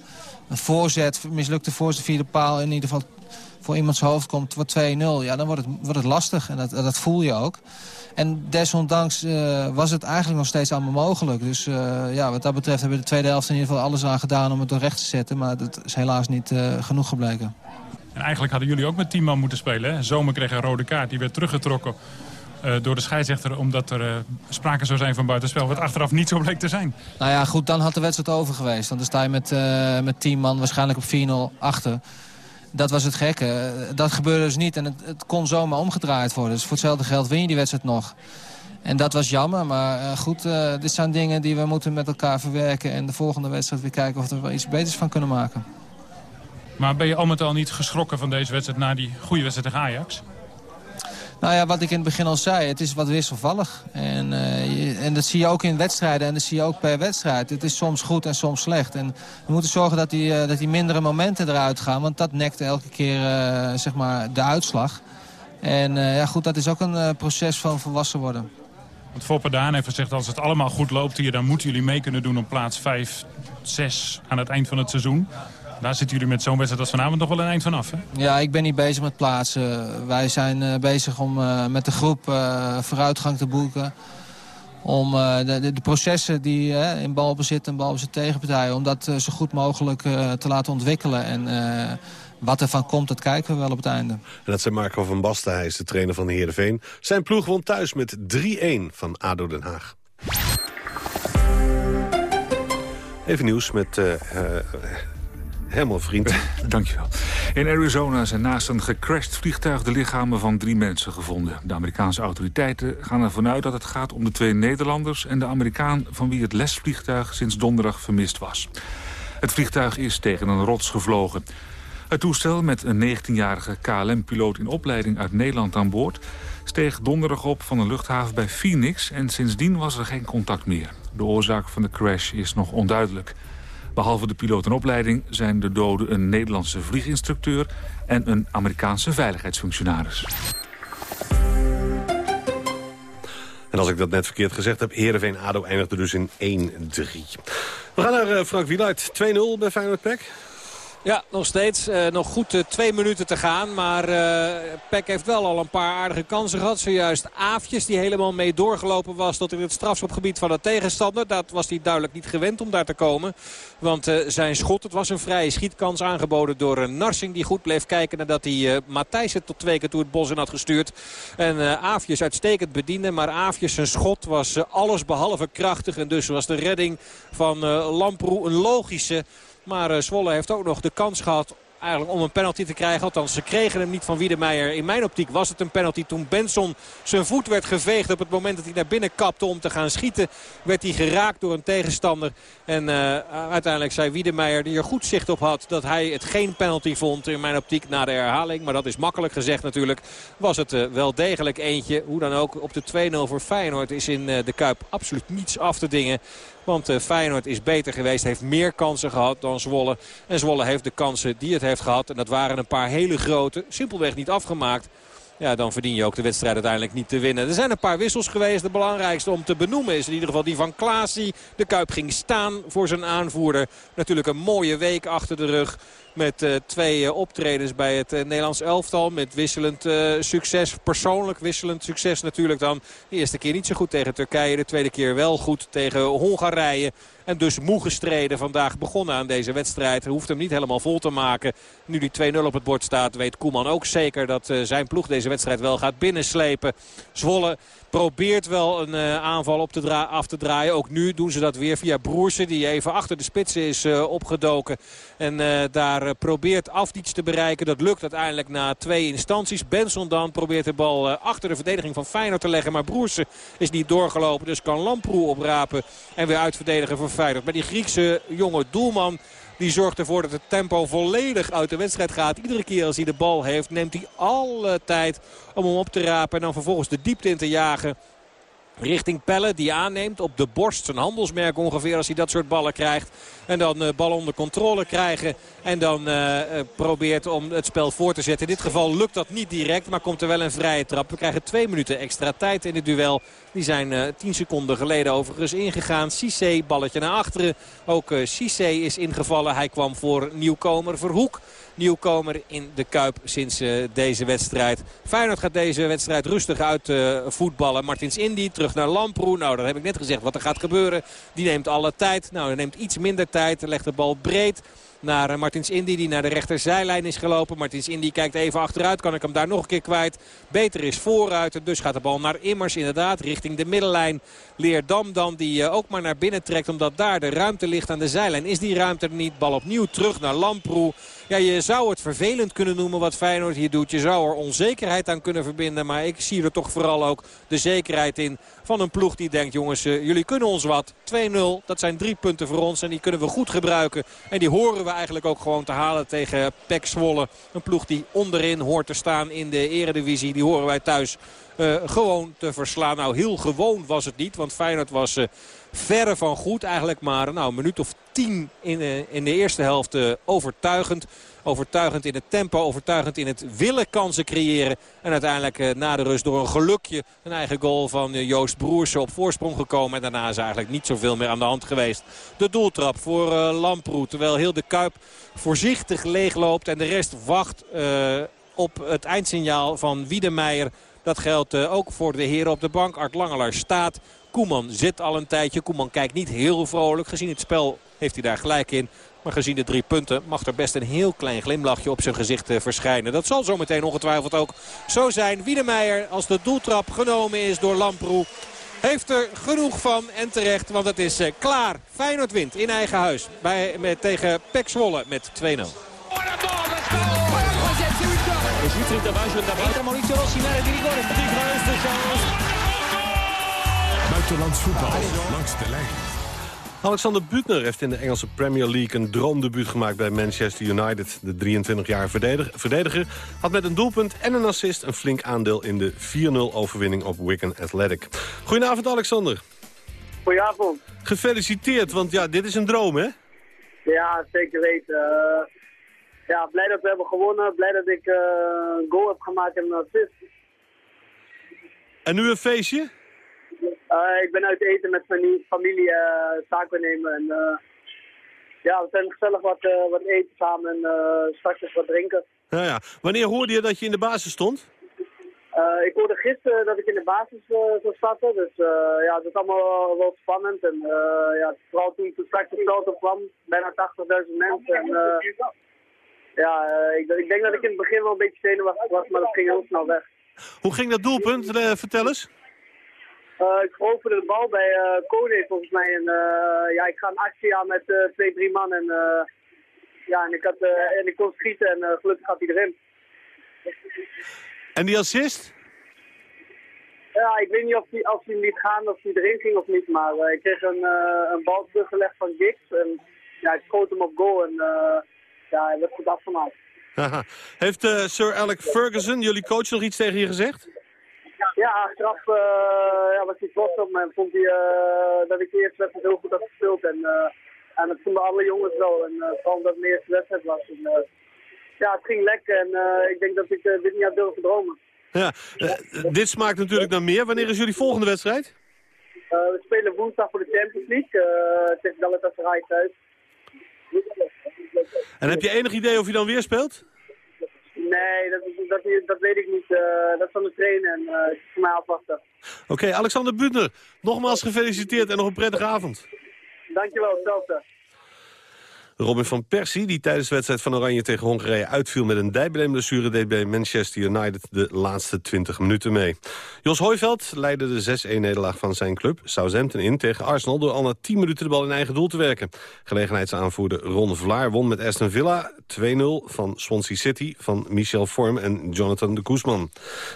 een voorzet, mislukte voorzet via de paal... in ieder geval voor iemands hoofd komt, wordt 2-0. Ja, dan wordt het, wordt het lastig en dat, dat voel je ook. En desondanks uh, was het eigenlijk nog steeds allemaal mogelijk. Dus uh, ja, wat dat betreft hebben we de tweede helft in ieder geval alles aan gedaan om het recht te zetten. Maar dat is helaas niet uh, genoeg gebleken. En eigenlijk hadden jullie ook met 10 man moeten spelen. Hè? Zomer kreeg een rode kaart, die werd teruggetrokken. Uh, door de scheidsrechter omdat er uh, sprake zou zijn van buitenspel. Wat achteraf niet zo bleek te zijn. Nou ja, goed, dan had de wedstrijd over geweest. Want dan sta je met, uh, met 10 man waarschijnlijk op 4-0 achter. Dat was het gekke. Dat gebeurde dus niet en het, het, kon zomaar omgedraaid worden. Dus voor hetzelfde geld win je die wedstrijd nog. En dat was jammer, maar goed, dit zijn dingen die we moeten met elkaar verwerken... en de volgende wedstrijd weer kijken of we er wel iets beters van kunnen maken. Maar ben je al met al niet geschrokken van deze wedstrijd... na die goede wedstrijd tegen Ajax? Nou ja, wat ik in het begin al zei, het is wat wisselvallig. En, je, en dat zie je ook in wedstrijden en dat zie je ook per wedstrijd. Het is soms goed en soms slecht. En we moeten zorgen dat die, uh, dat die mindere momenten eruit gaan. Want dat nekt elke keer uh, zeg maar de uitslag. En ja, goed, dat is ook een proces van volwassen worden. Want Foppe Daan heeft gezegd, als het allemaal goed loopt hier... dan moeten jullie mee kunnen doen op plaats 5, 6 aan het eind van het seizoen. Daar zitten jullie met zo'n wedstrijd als vanavond nog wel een eind van af, hè? Ja, ik ben niet bezig met plaatsen. Wij zijn uh, bezig om uh, met de groep uh, vooruitgang te boeken. Om de, de, de, processen die in balbezit en balbezit tegenpartijen... om dat zo goed mogelijk te laten ontwikkelen. En wat er van komt, dat kijken we wel op het einde. En dat zijn Marco van Basten, hij is de trainer van de Heerenveen. Zijn ploeg won thuis met 3-1 van ADO Den Haag. Even nieuws met Helemaal vriend. Dankjewel. In Arizona zijn naast een gecrashed vliegtuig de lichamen van drie mensen gevonden. De Amerikaanse autoriteiten gaan ervan uit dat het gaat om de twee Nederlanders... en de Amerikaan van wie het lesvliegtuig sinds donderdag vermist was. Het vliegtuig is tegen een rots gevlogen. Het toestel met een 19-jarige KLM-piloot in opleiding uit Nederland aan boord... steeg donderdag op van een luchthaven bij Phoenix... en sindsdien was er geen contact meer. De oorzaak van de crash is nog onduidelijk. Behalve de piloot en opleiding zijn de doden een Nederlandse vlieginstructeur... en een Amerikaanse veiligheidsfunctionaris. En als ik dat net verkeerd gezegd heb, Heerenveen-ADO eindigde dus in 1-3. We gaan naar uh, Frank Wieluid. 2-0 bij Feyenoord Pek. Ja, nog steeds. Uh, nog goed uh, twee minuten te gaan. Maar uh, Peck heeft wel al een paar aardige kansen gehad. Zojuist Aafjes die helemaal mee doorgelopen was tot in het strafschopgebied van de tegenstander. Dat was hij duidelijk niet gewend om daar te komen. Want zijn schot, het was een vrije schietkans aangeboden door Narsing. Die goed bleef kijken nadat hij Matthijssen tot twee keer toe het bos in had gestuurd. En Aafjes uitstekend bediende. Maar Aafjes zijn schot was alles behalve krachtig. En dus was de redding van Lamproe een logische... Maar uh, Zwolle heeft ook nog de kans gehad eigenlijk om een penalty te krijgen. Althans, ze kregen hem niet van Wiedemeijer. In mijn optiek was het een penalty toen Benson zijn voet werd geveegd. Op het moment dat hij naar binnen kapte om te gaan schieten... werd hij geraakt door een tegenstander. En uh, uiteindelijk zei Wiedemeijer, die er goed zicht op had... dat hij het geen penalty vond in mijn optiek na de herhaling. Maar dat is makkelijk gezegd natuurlijk. Was het uh, wel degelijk eentje. Hoe dan ook op de 2-0 voor Feyenoord is in uh, de Kuip absoluut niets af te dingen. Want Feyenoord is beter geweest. Heeft meer kansen gehad dan Zwolle. En Zwolle heeft de kansen die het heeft gehad. En dat waren een paar hele grote. Simpelweg niet afgemaakt. Ja, dan verdien je ook de wedstrijd uiteindelijk niet te winnen. Er zijn een paar wissels geweest. De belangrijkste om te benoemen is in ieder geval die van Klaasie. De Kuip ging staan voor zijn aanvoerder. Natuurlijk een mooie week achter de rug. Met uh, twee uh, optredens bij het uh, Nederlands elftal. Met wisselend succes. Persoonlijk wisselend succes natuurlijk dan. De eerste keer niet zo goed tegen Turkije. De tweede keer wel goed tegen Hongarije. En dus moe gestreden vandaag begonnen aan deze wedstrijd. Hoeft hem niet helemaal vol te maken. Nu die 2-0 op het bord staat weet Koeman ook zeker dat zijn ploeg deze wedstrijd wel gaat binnenslepen. Zwolle probeert wel een uh, aanval op te af te draaien. Ook nu doen ze dat weer via Broersen die even achter de spitsen is uh, opgedoken. En uh, daar probeert Afdiets te bereiken. Dat lukt uiteindelijk na twee instanties. Benson dan probeert de bal achter de verdediging van Feyenoord te leggen. Maar Broersen is niet doorgelopen. Dus kan Lamproe oprapen en weer uitverdedigen voor Feyenoord. Maar die Griekse jonge doelman... Die zorgt ervoor dat het tempo volledig uit de wedstrijd gaat. Iedere keer als hij de bal heeft neemt hij alle tijd om hem op te rapen. En dan vervolgens de diepte in te jagen richting Pelle. Die aanneemt op de borst. Zijn handelsmerk ongeveer als hij dat soort ballen krijgt. En dan uh, bal onder controle krijgen. En dan uh, probeert om het spel voor te zetten. In dit geval lukt dat niet direct. Maar komt er wel een vrije trap. We krijgen twee minuten extra tijd in het duel. Die zijn uh, 10 seconden geleden overigens ingegaan. Cissé balletje naar achteren. Ook Cissé is ingevallen. Hij kwam voor nieuwkomer Verhoek nieuwkomer in de Kuip sinds uh, deze wedstrijd. Feyenoord gaat deze wedstrijd rustig uit uh, voetballen. Martins Indy terug naar Lamproe. Nou, dat heb ik net gezegd wat er gaat gebeuren. Die neemt alle tijd. Nou, hij neemt iets minder tijd. Legt de bal breed naar Martins Indy die naar de rechterzijlijn is gelopen. Martins Indy kijkt even achteruit. Kan ik hem daar nog een keer kwijt? Beter is vooruit. Dus gaat de bal naar Immers inderdaad richting de middenlijn. Leerdam dan die ook maar naar binnen trekt omdat daar de ruimte ligt aan de zijlijn. Is die ruimte er niet? Bal opnieuw terug naar Lamproe. Ja, je zou het vervelend kunnen noemen wat Feyenoord hier doet. Je zou er onzekerheid aan kunnen verbinden. Maar ik zie er toch vooral ook de zekerheid in van een ploeg die denkt... jongens, uh, jullie kunnen ons wat. 2-0, dat zijn drie punten voor ons en die kunnen we goed gebruiken. En die horen we eigenlijk ook gewoon te halen tegen Pek Zwolle. Een ploeg die onderin hoort te staan in de eredivisie. Die horen wij thuis uh, gewoon te verslaan. Nou, heel gewoon was het niet, want Feyenoord was... Uh, verre van goed. Eigenlijk maar nou, een minuut of tien in, in de eerste helft overtuigend. Overtuigend in het tempo, overtuigend in het willen kansen creëren. En uiteindelijk na de rust door een gelukje een eigen goal van Joost Broersen op voorsprong gekomen. En daarna is eigenlijk niet zoveel meer aan de hand geweest. De doeltrap voor Lamproe. Terwijl heel de Kuip voorzichtig leegloopt en de rest wacht op het eindsignaal van Wiedemeijer. Dat geldt ook voor de heren op de bank. Art Langelaar staat. Koeman zit al een tijdje. Koeman kijkt niet heel vrolijk. Gezien het spel heeft hij daar gelijk in. Maar gezien de drie punten mag er best een heel klein glimlachje op zijn gezicht uh, verschijnen. Dat zal zometeen ongetwijfeld ook zo zijn. Wiedemeijer als de doeltrap genomen is door Lamproe. Heeft er genoeg van en terecht, want het is uh, klaar. Feyenoord wint in eigen huis bij, met, tegen Pek Zwolle met 2-0. Buitenlands voetbal langs de lijn. Alexander Butner heeft in de Engelse Premier League een droomdebuut gemaakt bij Manchester United. De 23-jarige verdediger had met een doelpunt en een assist een flink aandeel in de 4-0 overwinning op Wigan Athletic. Goedenavond Alexander. Goedenavond. Gefeliciteerd, want ja, dit is een droom hè? Ja, zeker weten. Uh, ja, blij dat we hebben gewonnen. Blij dat ik uh, een goal heb gemaakt en een assist. En nu een feestje? Uh, ik ben uit eten met mijn familie uh, zaken nemen. En, uh, ja, we zijn gezellig wat, wat eten samen en straks eens wat drinken. Ja, ja. Wanneer hoorde je dat je in de basis stond? ik hoorde gisteren dat ik in de basis zou starten. Dus ja, het is allemaal wel spannend. En ja, vooral toen, toen straks veld op kwam, bijna 80.000 mensen. En, ja, ik, ik, denk dat ik in het begin wel een beetje zenuwachtig was, maar dat ging heel snel weg. Hoe ging dat doelpunt? vertel eens. Uh, ik veroverde de bal bij uh, Kone volgens mij. En uh, ja, ik ga een actie aan met twee, drie man. En, ja, en, ik had, en ik kon schieten en gelukkig gaat hij erin. En die assist? Ja, ik weet niet of hij als liet gaan of hij erin ging of niet. Maar ik kreeg een, een bal teruggelegd van Giggs. En ja, ik schoot hem op goal en ja, hij werd goed afgemaakt. Heeft Sir Alec Ferguson, jullie coach, nog iets tegen je gezegd? Ja, achteraf uh, ja, was hij trots op me en vond hij uh, dat ik de eerste wedstrijd heel goed had gespeeld. En, uh, en dat vonden alle jongens wel. En vooral omdat het mijn eerste wedstrijd was. En, ja, het ging lekker en ik denk dat ik dit niet had durven dromen. Ja, dit smaakt natuurlijk naar meer. Wanneer is jullie volgende wedstrijd? we spelen woensdag voor de Champions League tegen Galatasaray thuis. En heb je enig idee of je dan weer speelt? Nee, dat, dat, dat weet ik niet. Uh, dat is van de trainen en uh, voor mij afwachten. Oké, Alexander Butner, nogmaals gefeliciteerd en nog een prettige avond. Dankjewel, hetzelfde. Robin van Persie, die tijdens de wedstrijd van Oranje tegen Hongarije uitviel met een dijbeenblessure, deed bij Manchester United de laatste 20 minuten mee. Jos Hooiveld leidde de 6-1-nederlaag van zijn club Southampton in tegen Arsenal door al na 10 minuten de bal in eigen doel te werken. Gelegenheidsaanvoerder Ron Vlaar won met Aston Villa 2-0 van Swansea City van Michel Vorm en Jonathan de Koesman.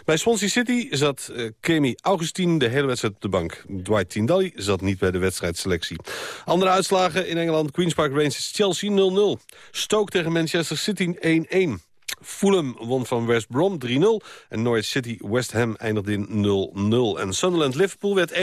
Bij Swansea City zat uh, Kemi Augustine de hele wedstrijd op de bank. Dwight Tindalli zat niet bij de wedstrijdselectie. Andere uitslagen in Engeland, Queen's Park Rangers Chelsea Chelsea 0-0. Stoke tegen Manchester City 1-1. Fulham won van West Brom 3-0. En Norwich City West Ham eindigde in 0-0. En Sunderland-Liverpool werd 1-1.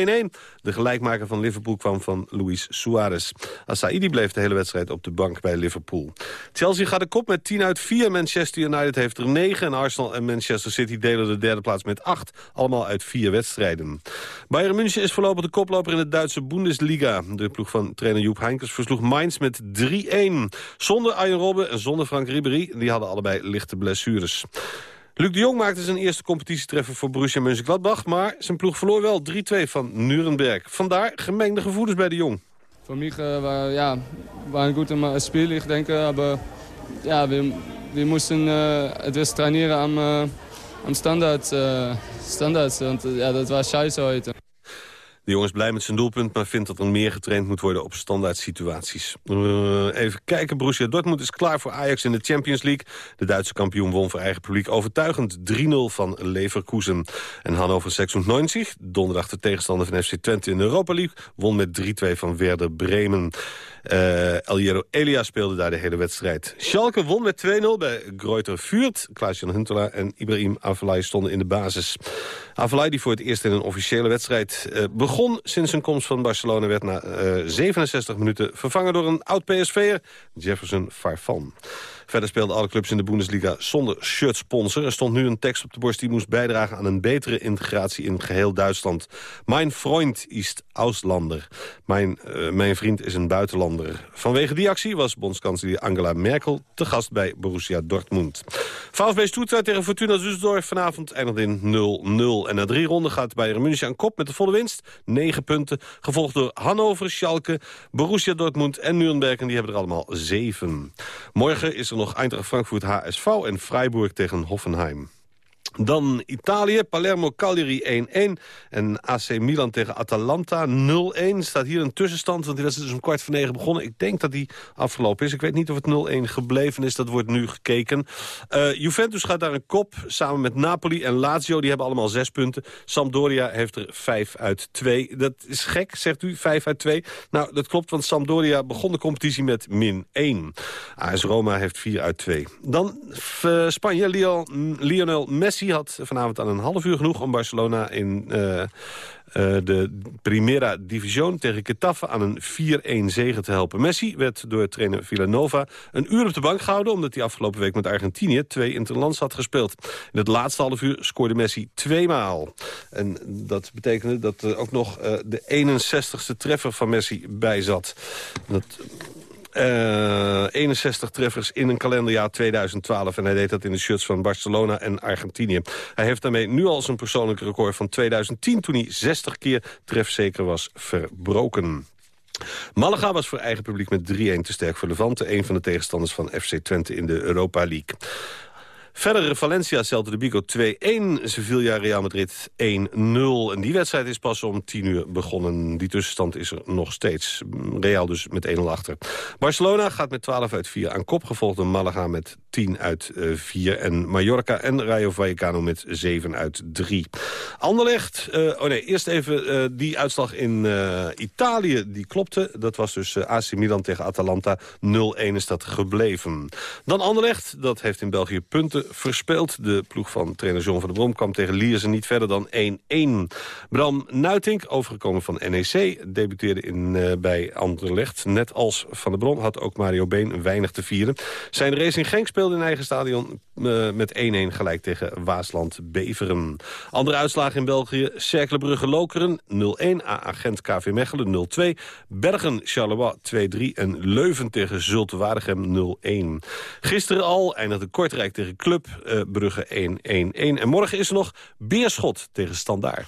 De gelijkmaker van Liverpool kwam van Luis Suarez. Asaidi bleef de hele wedstrijd op de bank bij Liverpool. Chelsea gaat de kop met 10 uit 4. Manchester United heeft er 9. En Arsenal en Manchester City delen de derde plaats met 8. Allemaal uit 4 wedstrijden. Bayern München is voorlopig de koploper in de Duitse Bundesliga. De ploeg van trainer Joep Heinkes versloeg Mainz met 3-1. Zonder Arjen Robben en zonder Frank Ribéry. Die hadden allebei blessures. Luc de Jong maakte zijn eerste competitietreffer voor Borussia Mönchengladbach... maar zijn ploeg verloor wel 3-2 van Nuremberg. Vandaar gemengde gevoelens bij de Jong. Voor mij uh, war, ja, een goed Spiel, ik denk. Maar ja, we, we moesten uh, etwas trainieren am, uh, am Standard, uh, ja, dat was scheiße heute. De jongen is blij met zijn doelpunt, maar vindt dat er meer getraind moet worden op standaard situaties. Uh, even kijken, Borussia Dortmund is klaar voor Ajax in de Champions League. De Duitse kampioen won voor eigen publiek overtuigend 3-0 van Leverkusen. En Hannover 96, donderdag de tegenstander van FC Twente in de Europa League... won met 3-2 van Werder Bremen. Uh, El Elia speelde daar de hele wedstrijd. Schalke won met 2-0 bij Greuter Vuurt. Klaas-Jan Huntelaar en Ibrahim Avalai stonden in de basis. Avalai, die voor het eerst in een officiële wedstrijd uh, begon... sinds zijn komst van Barcelona, werd na uh, eh, 67 minuten vervangen door een oud-PSV'er, Jefferson Farfan. Verder speelden alle clubs in de Bundesliga zonder shirtsponsor. Er stond nu een tekst op de borst die moest bijdragen aan een betere integratie in geheel Duitsland. Mijn vriend is Auslander. Mijn, uh, mijn vriend is een buitenlander. Vanwege die actie was bondskanselier Angela Merkel te gast bij Borussia Dortmund. VfB Stuttgart tegen Fortuna Düsseldorf vanavond eindigde in 0-0. En na drie ronden gaat Bayern München aan kop met de volle winst. 9 punten, gevolgd door Hannover, Schalke, Borussia Dortmund en Nuremberg. En die hebben er allemaal 7. Morgen is er nog Eintracht Frankfurt HSV en Freiburg tegen Hoffenheim. Dan Italië, Palermo Cagliari 1-1 en AC Milan tegen Atalanta 0-1. Staat hier een tussenstand, want die wedstrijd is om kwart voor negen begonnen. Ik denk dat die afgelopen is. Ik weet niet of het 0-1 gebleven is, dat wordt nu gekeken. Uh, Juventus gaat daar een kop, samen met Napoli en Lazio. Die hebben allemaal zes punten. Sampdoria heeft er vijf uit twee. Dat is gek, zegt u, vijf uit twee. Nou, dat klopt, want Sampdoria begon de competitie met min 1. AS Roma heeft vier uit twee. Dan uh, Spanje, Lionel Messi Messi had vanavond aan een half uur genoeg om Barcelona in uh, uh, de Primera Division tegen Getafe aan een 4-1 zege te helpen. Messi werd door trainer Villanova een uur op de bank gehouden... omdat hij afgelopen week met Argentinië twee interlands had gespeeld. In het laatste half uur scoorde Messi tweemaal. En dat betekende dat er ook nog uh, de 61ste treffer van Messi bij zat. Dat 61 eh, treffers in een kalenderjaar 2012. En hij deed dat in de shirts van Barcelona en Argentinië. Hij heeft daarmee nu al zijn persoonlijke record van 2010... toen hij 60 keer trefzeker was verbroken. Malaga was voor eigen publiek met 3-1 te sterk voor Levante. Een van de tegenstanders van FC Twente in de Europa League. Verder Valencia Celta de Vigo 2-1. Sevilla Real Madrid 1-0. En die wedstrijd is pas om 10 uur begonnen. Die tussenstand is er nog steeds. Real dus met 1-0 achter. Barcelona gaat met 12 uit 4 aan kop. Gevolgd door Malaga met 10 uit 4. En Mallorca en Rayo Vallecano met 7 uit 3. Anderlecht. Uh, oh nee, eerst even uh, die uitslag in uh, Italië. Die klopte. Dat was dus AC Milan tegen Atalanta. 0-1 is dat gebleven. Dan Anderlecht. Dat heeft in België punten verspeeld. De ploeg van trainer John van der Brom kwam tegen Lierse niet verder dan 1-1. Bram Nuitink, overgekomen van NEC, debuteerde in, uh, bij Anderlecht. Net als Van der Brom had ook Mario Been weinig te vieren. Zijn Racing Genk speelde in eigen stadion uh, met 1-1 gelijk tegen Waasland-Beveren. Andere uitslagen in België, Cercle Brugge-Lokeren 0-1, A-agent KV Mechelen 0-2, Bergen-Charleroi 2-3 en Leuven tegen Zulte Waregem 0-1. Gisteren al eindigde Kortrijk tegen Club Club uh, Brugge 1-1-1. En morgen is er nog Beerschot tegen Standaard.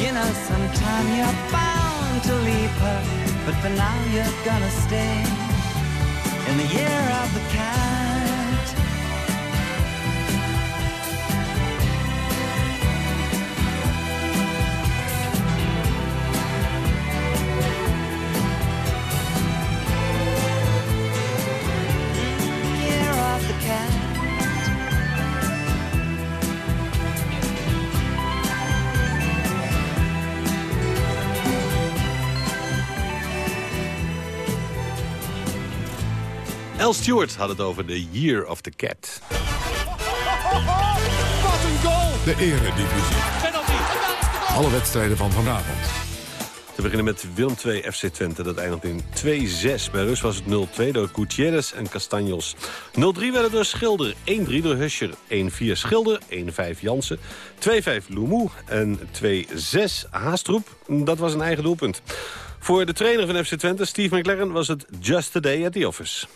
You know, sometime you're bound to leave her, but for now you're gonna stay in the year of the cat. El Stewart had het over The Year of the Cat. Wat een goal! De eredivisie. Penalty. Alle wedstrijden van vanavond. Te beginnen met Willem 2 FC Twente. Dat eindigt in 2-6. Bij rust was het 0-2 door Gutierrez en Castanjos. 0-3 werden door Schilder. 1-3 door Huscher. 1-4 Schilder. 1-5 Jansen. 2-5 Loumou. En 2-6 Haastroep. Dat was een eigen doelpunt. Voor de trainer van FC Twente, Steve McLaren, was het just a day at the office.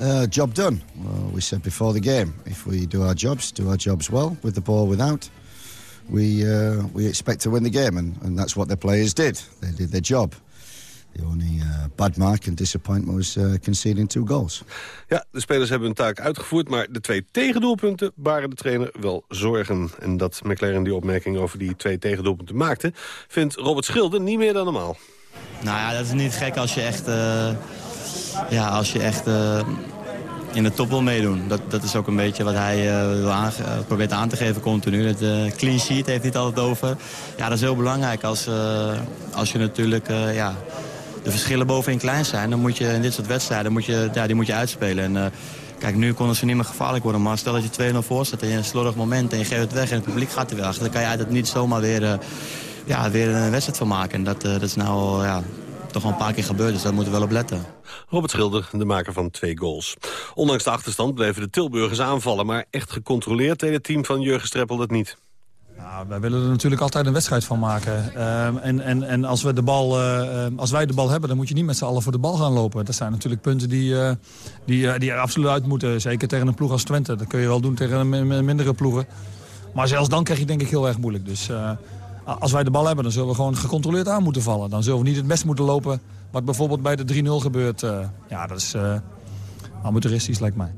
Uh, job done. Well, we said before the game, if we do our jobs, do our jobs well, with the ball without, we uh, we expect to win the game, and, and that's what the players did. They did their job. The only uh, bad mark and disappointment was uh, conceding two goals. Ja, de spelers hebben hun taak uitgevoerd, maar de twee tegendoelpunten baren de trainer wel zorgen. En dat McLaren die opmerking over die twee tegendoelpunten maakte, vindt Robert Schilder niet meer dan normaal. Nou ja, dat is niet gek als je echt, eh, ja, als je echt eh, in de top wil meedoen. Dat, dat is ook een beetje wat hij eh, eh, probeert aan te geven continu. Het clean sheet heeft hij het altijd over. Ja, dat is heel belangrijk. Als, als je natuurlijk ja, de verschillen bovenin klein zijn... dan moet je in dit soort wedstrijden moet je, ja, die moet je uitspelen. En, Kijk, nu konden ze niet meer gevaarlijk worden. Maar stel dat je 2-0 voor staat en je een slordig moment... en je geeft het weg en het publiek gaat er weer achter... dan kan je het niet zomaar weer, ja, weer een wedstrijd van maken. En dat, dat is nou ja, toch al een paar keer gebeurd, dus daar moeten we wel op letten. Robert Schilder, de maker van twee goals. Ondanks de achterstand bleven de Tilburgers aanvallen... maar echt gecontroleerd deed het team van Jurgen Streppel dat niet. Ja, wij willen er natuurlijk altijd een wedstrijd van maken. Ehm, en en, en als, we de bal, eh, ehm, als wij de bal hebben, dan moet je niet met z'n allen voor de bal gaan lopen. Dat zijn natuurlijk punten die, eh, die, eh, die er absoluut uit moeten. Zeker tegen een ploeg als Twente. Dat kun je wel doen tegen een mi- mi- mindere ploegen. Maar zelfs dan krijg je denk ik heel erg moeilijk. Dus eh, als wij de bal hebben, dan zullen we gewoon gecontroleerd aan moeten vallen. Dan zullen we niet het best moeten lopen. Wat bijvoorbeeld bij de 3-0 gebeurt. eh, ja, dat is eh amateuristisch lijkt mij.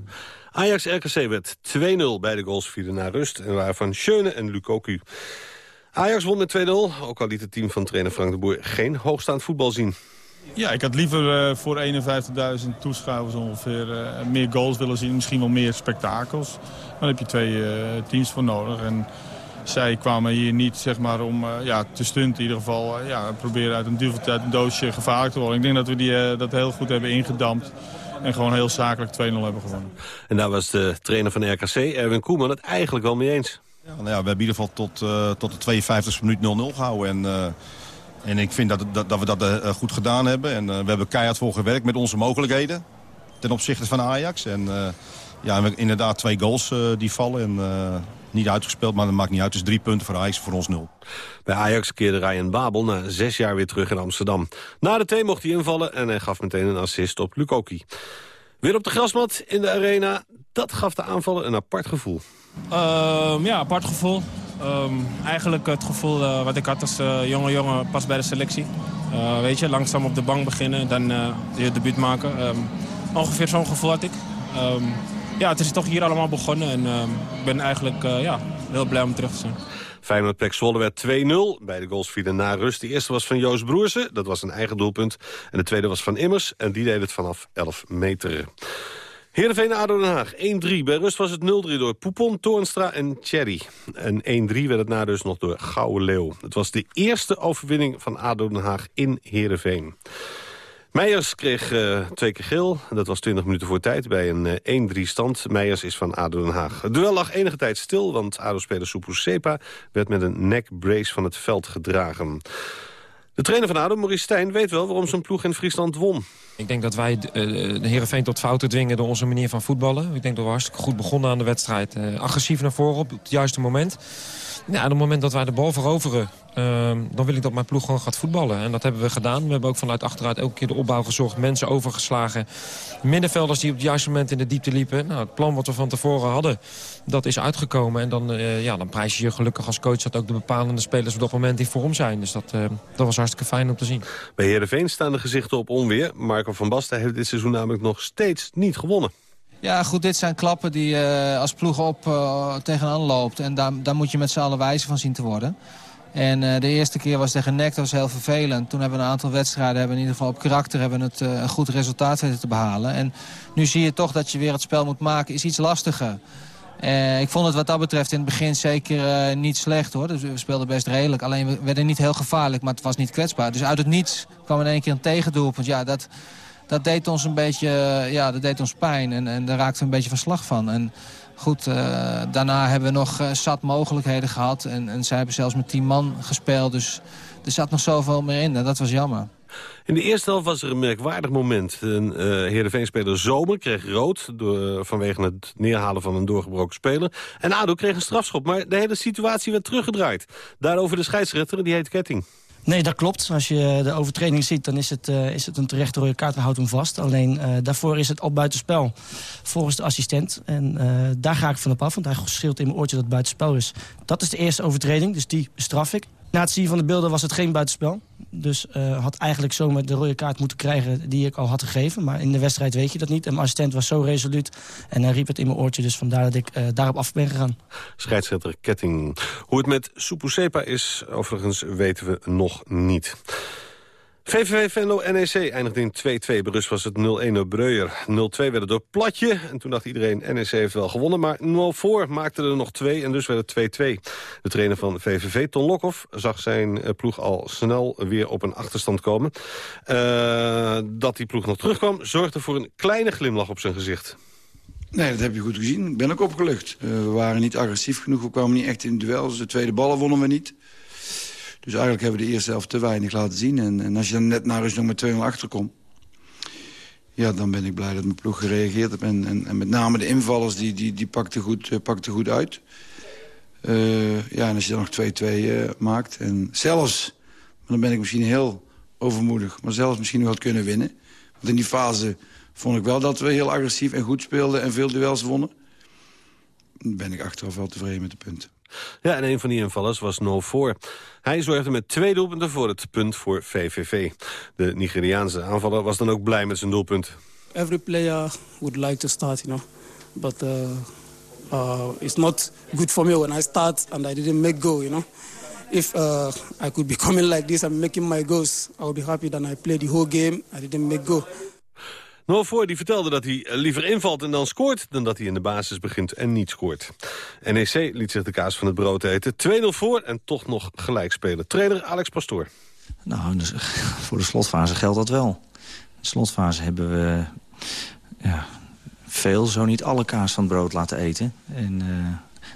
Ajax-RKC werd 2-0. Beide goals vielen naar rust en waren van Schöne en Lukoku. Ajax won met 2-0, ook al liet het team van trainer Frank de Boer geen hoogstaand voetbal zien. Ja, ik had liever eh, voor 51.000 toeschouwers ongeveer eh, meer goals willen zien. Misschien wel meer spektakels. Maar daar heb je twee eh, teams voor nodig. En zij kwamen hier niet zeg maar, om eh, ja, te stunten. In ieder geval eh, ja, proberen uit een duveltje, uit een doosje gevaarlijk te worden. Ik denk dat we die, eh, dat heel goed hebben ingedampt. En gewoon heel zakelijk 2-0 hebben gewonnen. En daar was de trainer van RKC, Erwin Koeman, het eigenlijk wel mee eens. Ja, nou ja, we hebben in ieder geval tot, eh, tot de 52e minuut 0-0 gehouden. En, eh, en ik vind dat, dat, dat we dat eh, goed gedaan hebben. En eh, we hebben keihard voor gewerkt met onze mogelijkheden. Ten opzichte van Ajax. En eh, ja, en we, inderdaad twee goals eh, die vallen. En, eh, niet uitgespeeld, maar dat maakt niet uit. Dus drie punten voor Ajax, voor ons nul. Bij Ajax keerde Ryan Babel na zes jaar weer terug in Amsterdam. Na de thee mocht hij invallen en hij gaf meteen een assist op Lukoki. Weer op de grasmat in de arena. Dat gaf de aanvallen een apart gevoel. Ehm, ja, apart gevoel. Ehm, eigenlijk het gevoel eh, wat ik had als eh, jonge jongen pas bij de selectie. Eh, weet je, langzaam op de bank beginnen, dan eh, je debuut maken. Ehm, ongeveer zo'n gevoel had ik. Ehm, ja, het is toch hier allemaal begonnen en ehm, ik ben eigenlijk eh, ja, heel blij om terug te zijn. Feyenoord Pek Zwolle werd 2-0. Beide goals vielen na rust. De eerste was van Joost Broersen, dat was een eigen doelpunt. En de tweede was van Immers en die deed het vanaf 11 meter. Heerenveen ADO Den Haag 1-3. Bij rust was het 0-3 door Poupon, Toornstra en Thierry. En 1-3 werd het na dus nog door Gouwe Leeuw. Het was de eerste overwinning van ADO Den Haag in Heerenveen. Meijers kreeg eh, twee keer geel. Dat was 20 minuten voor tijd bij een eh, 1-3 stand. Meijers is van ADO Den Haag. Het duel lag enige tijd stil, want ADO-speler Soepo Sepa... werd met een neckbrace van het veld gedragen. De trainer van ADO, Maurice Stijn, weet wel waarom zijn ploeg in Friesland won. Ik denk dat wij eh, de Heerenveen tot fouten dwingen door onze manier van voetballen. Ik denk dat we hartstikke goed begonnen aan de wedstrijd. Eh, agressief naar voren op het juiste moment. Ja, op het moment dat wij de bal veroveren, ehm, dan wil ik dat mijn ploeg gewoon gaat voetballen. En dat hebben we gedaan. We hebben ook vanuit achteruit elke keer de opbouw gezocht. Mensen overgeslagen. Middenvelders die op het juiste moment in de diepte liepen. Nou, het plan wat we van tevoren hadden, dat is uitgekomen. En dan, eh, ja, dan prijs je je gelukkig als coach dat ook de bepalende spelers op dat moment die vorm zijn. Dus dat, eh, dat was hartstikke fijn om te zien. Bij Heerenveen staan de gezichten op onweer. Marco van Basten heeft dit seizoen namelijk nog steeds niet gewonnen. Ja, goed, dit zijn klappen die je als ploeg op uh, tegenaan loopt. En daar, daar moet je met z'n allen wijze van zien te worden. En uh, de eerste keer was tegen NEC, dat was heel vervelend. Toen hebben we een aantal wedstrijden, hebben we in ieder geval op karakter... hebben het uh, een goed resultaat weten te behalen. En nu zie je toch dat je weer het spel moet maken, is iets lastiger. Uh, ik vond het wat dat betreft in het begin zeker uh, niet slecht hoor. Dus we speelden best redelijk. Alleen we werden niet heel gevaarlijk, maar het was niet kwetsbaar. Dus uit het niets kwam in één keer een tegendoelpunt. Ja, dat, dat deed ons een beetje ja, dat deed ons pijn. En, en daar raakte een beetje van slag van. En goed, daarna hebben we nog zat mogelijkheden gehad. En, en zij hebben zelfs met tien man gespeeld. Dus er zat nog zoveel meer in. En dat was jammer. In de eerste helft was er een merkwaardig moment. Een uh, Heerenveen-speler Zomer kreeg rood vanwege het neerhalen van een doorgebroken speler. En ADO kreeg een strafschop, maar de hele situatie werd teruggedraaid. Daarover de scheidsrechter, die heet Ketting. Nee, dat klopt. Als je de overtreding ziet, dan is het, uh, is het een terechte rode kaart en houdt hem vast. Alleen uh, daarvoor is het al buitenspel, volgens de assistent. En daar ga ik van op af, want hij schreeuwt in mijn oortje dat het buitenspel is. Dat is de eerste overtreding, dus die bestraf ik. Na het zien van de beelden was het geen buitenspel. Dus uh, had eigenlijk zomaar de rode kaart moeten krijgen die ik al had gegeven. Maar in de wedstrijd weet je dat niet. En mijn assistent was zo resoluut en hij riep het in mijn oortje. Dus vandaar dat ik uh, daarop af ben gegaan. Scheidsrechter Ketting. Hoe het met Supusepa is, overigens weten we nog niet. VVV Venlo NEC eindigde in 2-2. Berust was het 0-1 door Breuer. 0-2 werd het door Platje. En toen dacht iedereen, NEC heeft wel gewonnen. Maar 0 voor maakte er nog 2 en dus werd het 2-2. De trainer van VVV, Ton Lokhoff, zag zijn ploeg al snel weer op een achterstand komen. Uh, dat die ploeg nog terugkwam, zorgde voor een kleine glimlach op zijn gezicht. Nee, dat heb je goed gezien. Ik ben ook opgelucht. Uh, we waren niet agressief genoeg, we kwamen niet echt in duels. De tweede ballen wonnen we niet. Dus eigenlijk hebben we de eerste helft te weinig laten zien. En, en als je dan net naar rust nog met 2-0 achterkomt... ja, dan ben ik blij dat mijn ploeg gereageerd heeft. En, en, met name de invallers, die, die, die pakten, goed, uh, pakten goed uit. Uh, ja, en als je dan nog 2-2 uh, maakt... en zelfs, dan ben ik misschien heel overmoedig... maar zelfs misschien nog had kunnen winnen. Want in die fase vond ik wel dat we heel agressief en goed speelden... en veel duels wonnen. Ben ik achteraf wel tevreden met de punten. Ja, en een van die invallers was No voor. Hij zorgde met twee doelpunten voor het punt voor VVV. De Nigeriaanse aanvaller was dan ook blij met zijn doelpunt. Every player would like to start, you know. But uh, uh, it's not good for me when I start and I didn't make goal, you know. If uh, I could be coming like this and making my goals, I would be happy that I played the whole game. I didn't make goal. Voor die vertelde dat hij liever invalt en dan scoort... dan dat hij in de basis begint en niet scoort. NEC liet zich de kaas van het brood eten. 2-0 voor en toch nog gelijk spelen. Trainer Alex Pastoor. Nou, dus voor de slotfase geldt dat wel. In de slotfase hebben we ja, veel, zo niet alle kaas van het brood laten eten. En uh,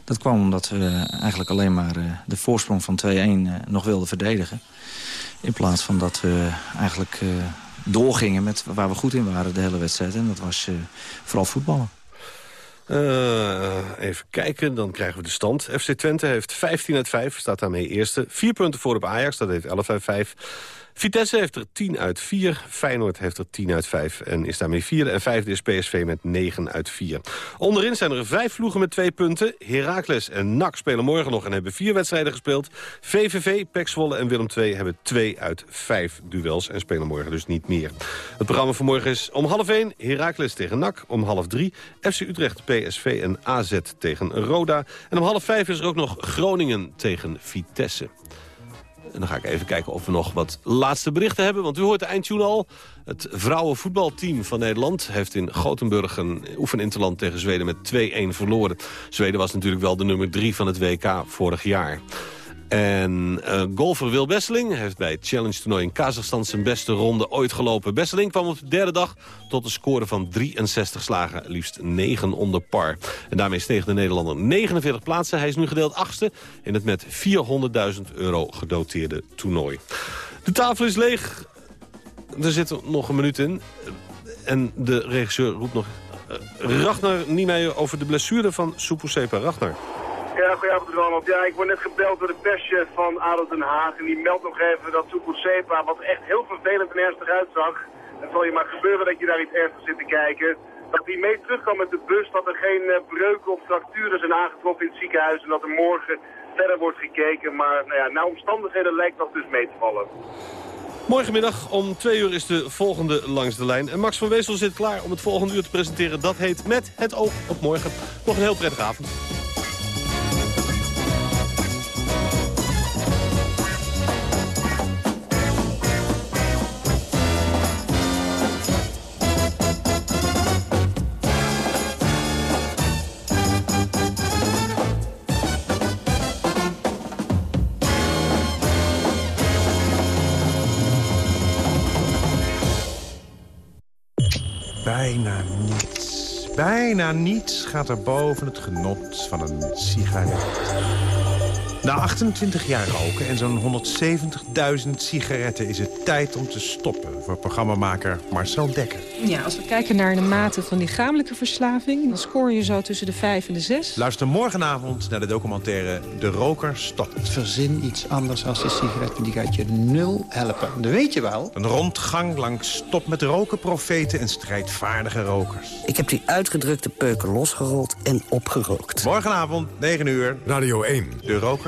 dat kwam omdat we eigenlijk alleen maar uh, de voorsprong van 2-1 uh, nog wilden verdedigen. In plaats van dat we eigenlijk doorgingen met waar we goed in waren de hele wedstrijd. En dat was uh, vooral voetballen. Uh, even kijken, dan krijgen we de stand. FC Twente heeft 15 uit 5, staat daarmee eerste. Vier punten voor op Ajax, dat heeft 11 uit 5. Vitesse heeft er 10 uit 4. Feyenoord heeft er 10 uit 5 en is daarmee vierde. En vijfde is PSV met 9 uit 4. Onderin zijn er vijf ploegen met twee punten. Heracles en NAC spelen morgen nog en hebben vier wedstrijden gespeeld. VVV, PEC Zwolle en Willem II hebben 2 uit 5 duels en spelen morgen dus niet meer. Het programma van morgen is om half 1 Heracles tegen NAC. Om half 3 FC Utrecht, PSV en AZ tegen Roda. En om half 5 is er ook nog Groningen tegen Vitesse. En dan ga ik even kijken of we nog wat laatste berichten hebben. Want u hoort de eindtune al. Het vrouwenvoetbalteam van Nederland heeft in Gothenburg een oefeninterland tegen Zweden met 2-1 verloren. Zweden was natuurlijk wel de nummer 3 van het WK vorig jaar. En uh, golfer Wil Besseling heeft bij het Challenge toernooi in Kazachstan zijn beste ronde ooit gelopen. Besseling kwam op de derde dag tot een score van 63 slagen, liefst 9 onder par. En daarmee steeg de Nederlander 49 plaatsen. Hij is nu gedeeld achtste in het met 400.000 euro gedoteerde toernooi. De tafel is leeg. Er zit nog een minuut in. En de regisseur roept nog... Uh, Ragnar Niemeyer over de blessure van Supusepa. Ragnar. Ja, goedenavond Ronald. Ja, ik word net gebeld door de perschef van ADO Den Haag. En die meldt nog even dat Sepa, wat echt heel vervelend en ernstig uitzag. Het zal je maar gebeuren dat je daar iets ernstigs zit te kijken. Dat hij mee terug kan met de bus, dat er geen breuken of fracturen zijn aangetroffen in het ziekenhuis. En dat er morgen verder wordt gekeken. Maar nou ja, naar omstandigheden lijkt dat dus mee te vallen. Morgenmiddag om twee uur is de volgende langs de lijn. En Max van Wezel zit klaar om het volgende uur te presenteren. Dat heet Met het oog op morgen. Nog een heel prettige avond. Bijna niets. Bijna niets gaat er boven het genot van een sigaret. Na 28 jaar roken en zo'n 170.000 sigaretten is het tijd om te stoppen... voor programmamaker Marcel Dekker. Ja, als we kijken naar de mate van lichamelijke verslaving... dan scoor je zo tussen de 5 en de 6. Luister morgenavond naar de documentaire De Roker Stopt. Verzin iets anders als de sigaret, die gaat je nul helpen. Dat weet je wel. Een rondgang langs stop met roken profeten en strijdvaardige rokers. Ik heb die uitgedrukte peuken losgerold en opgerookt. Morgenavond, 9 uur. Radio 1. De Roker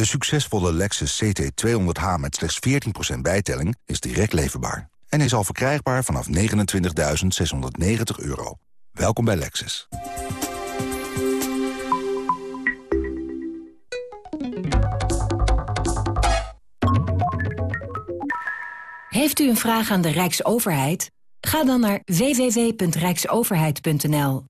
De succesvolle Lexus CT200H met slechts 14% bijtelling is direct leverbaar. En is al verkrijgbaar vanaf 29.690 euro. Welkom bij Lexus. Heeft u een vraag aan de Rijksoverheid? Ga dan naar www.rijksoverheid.nl.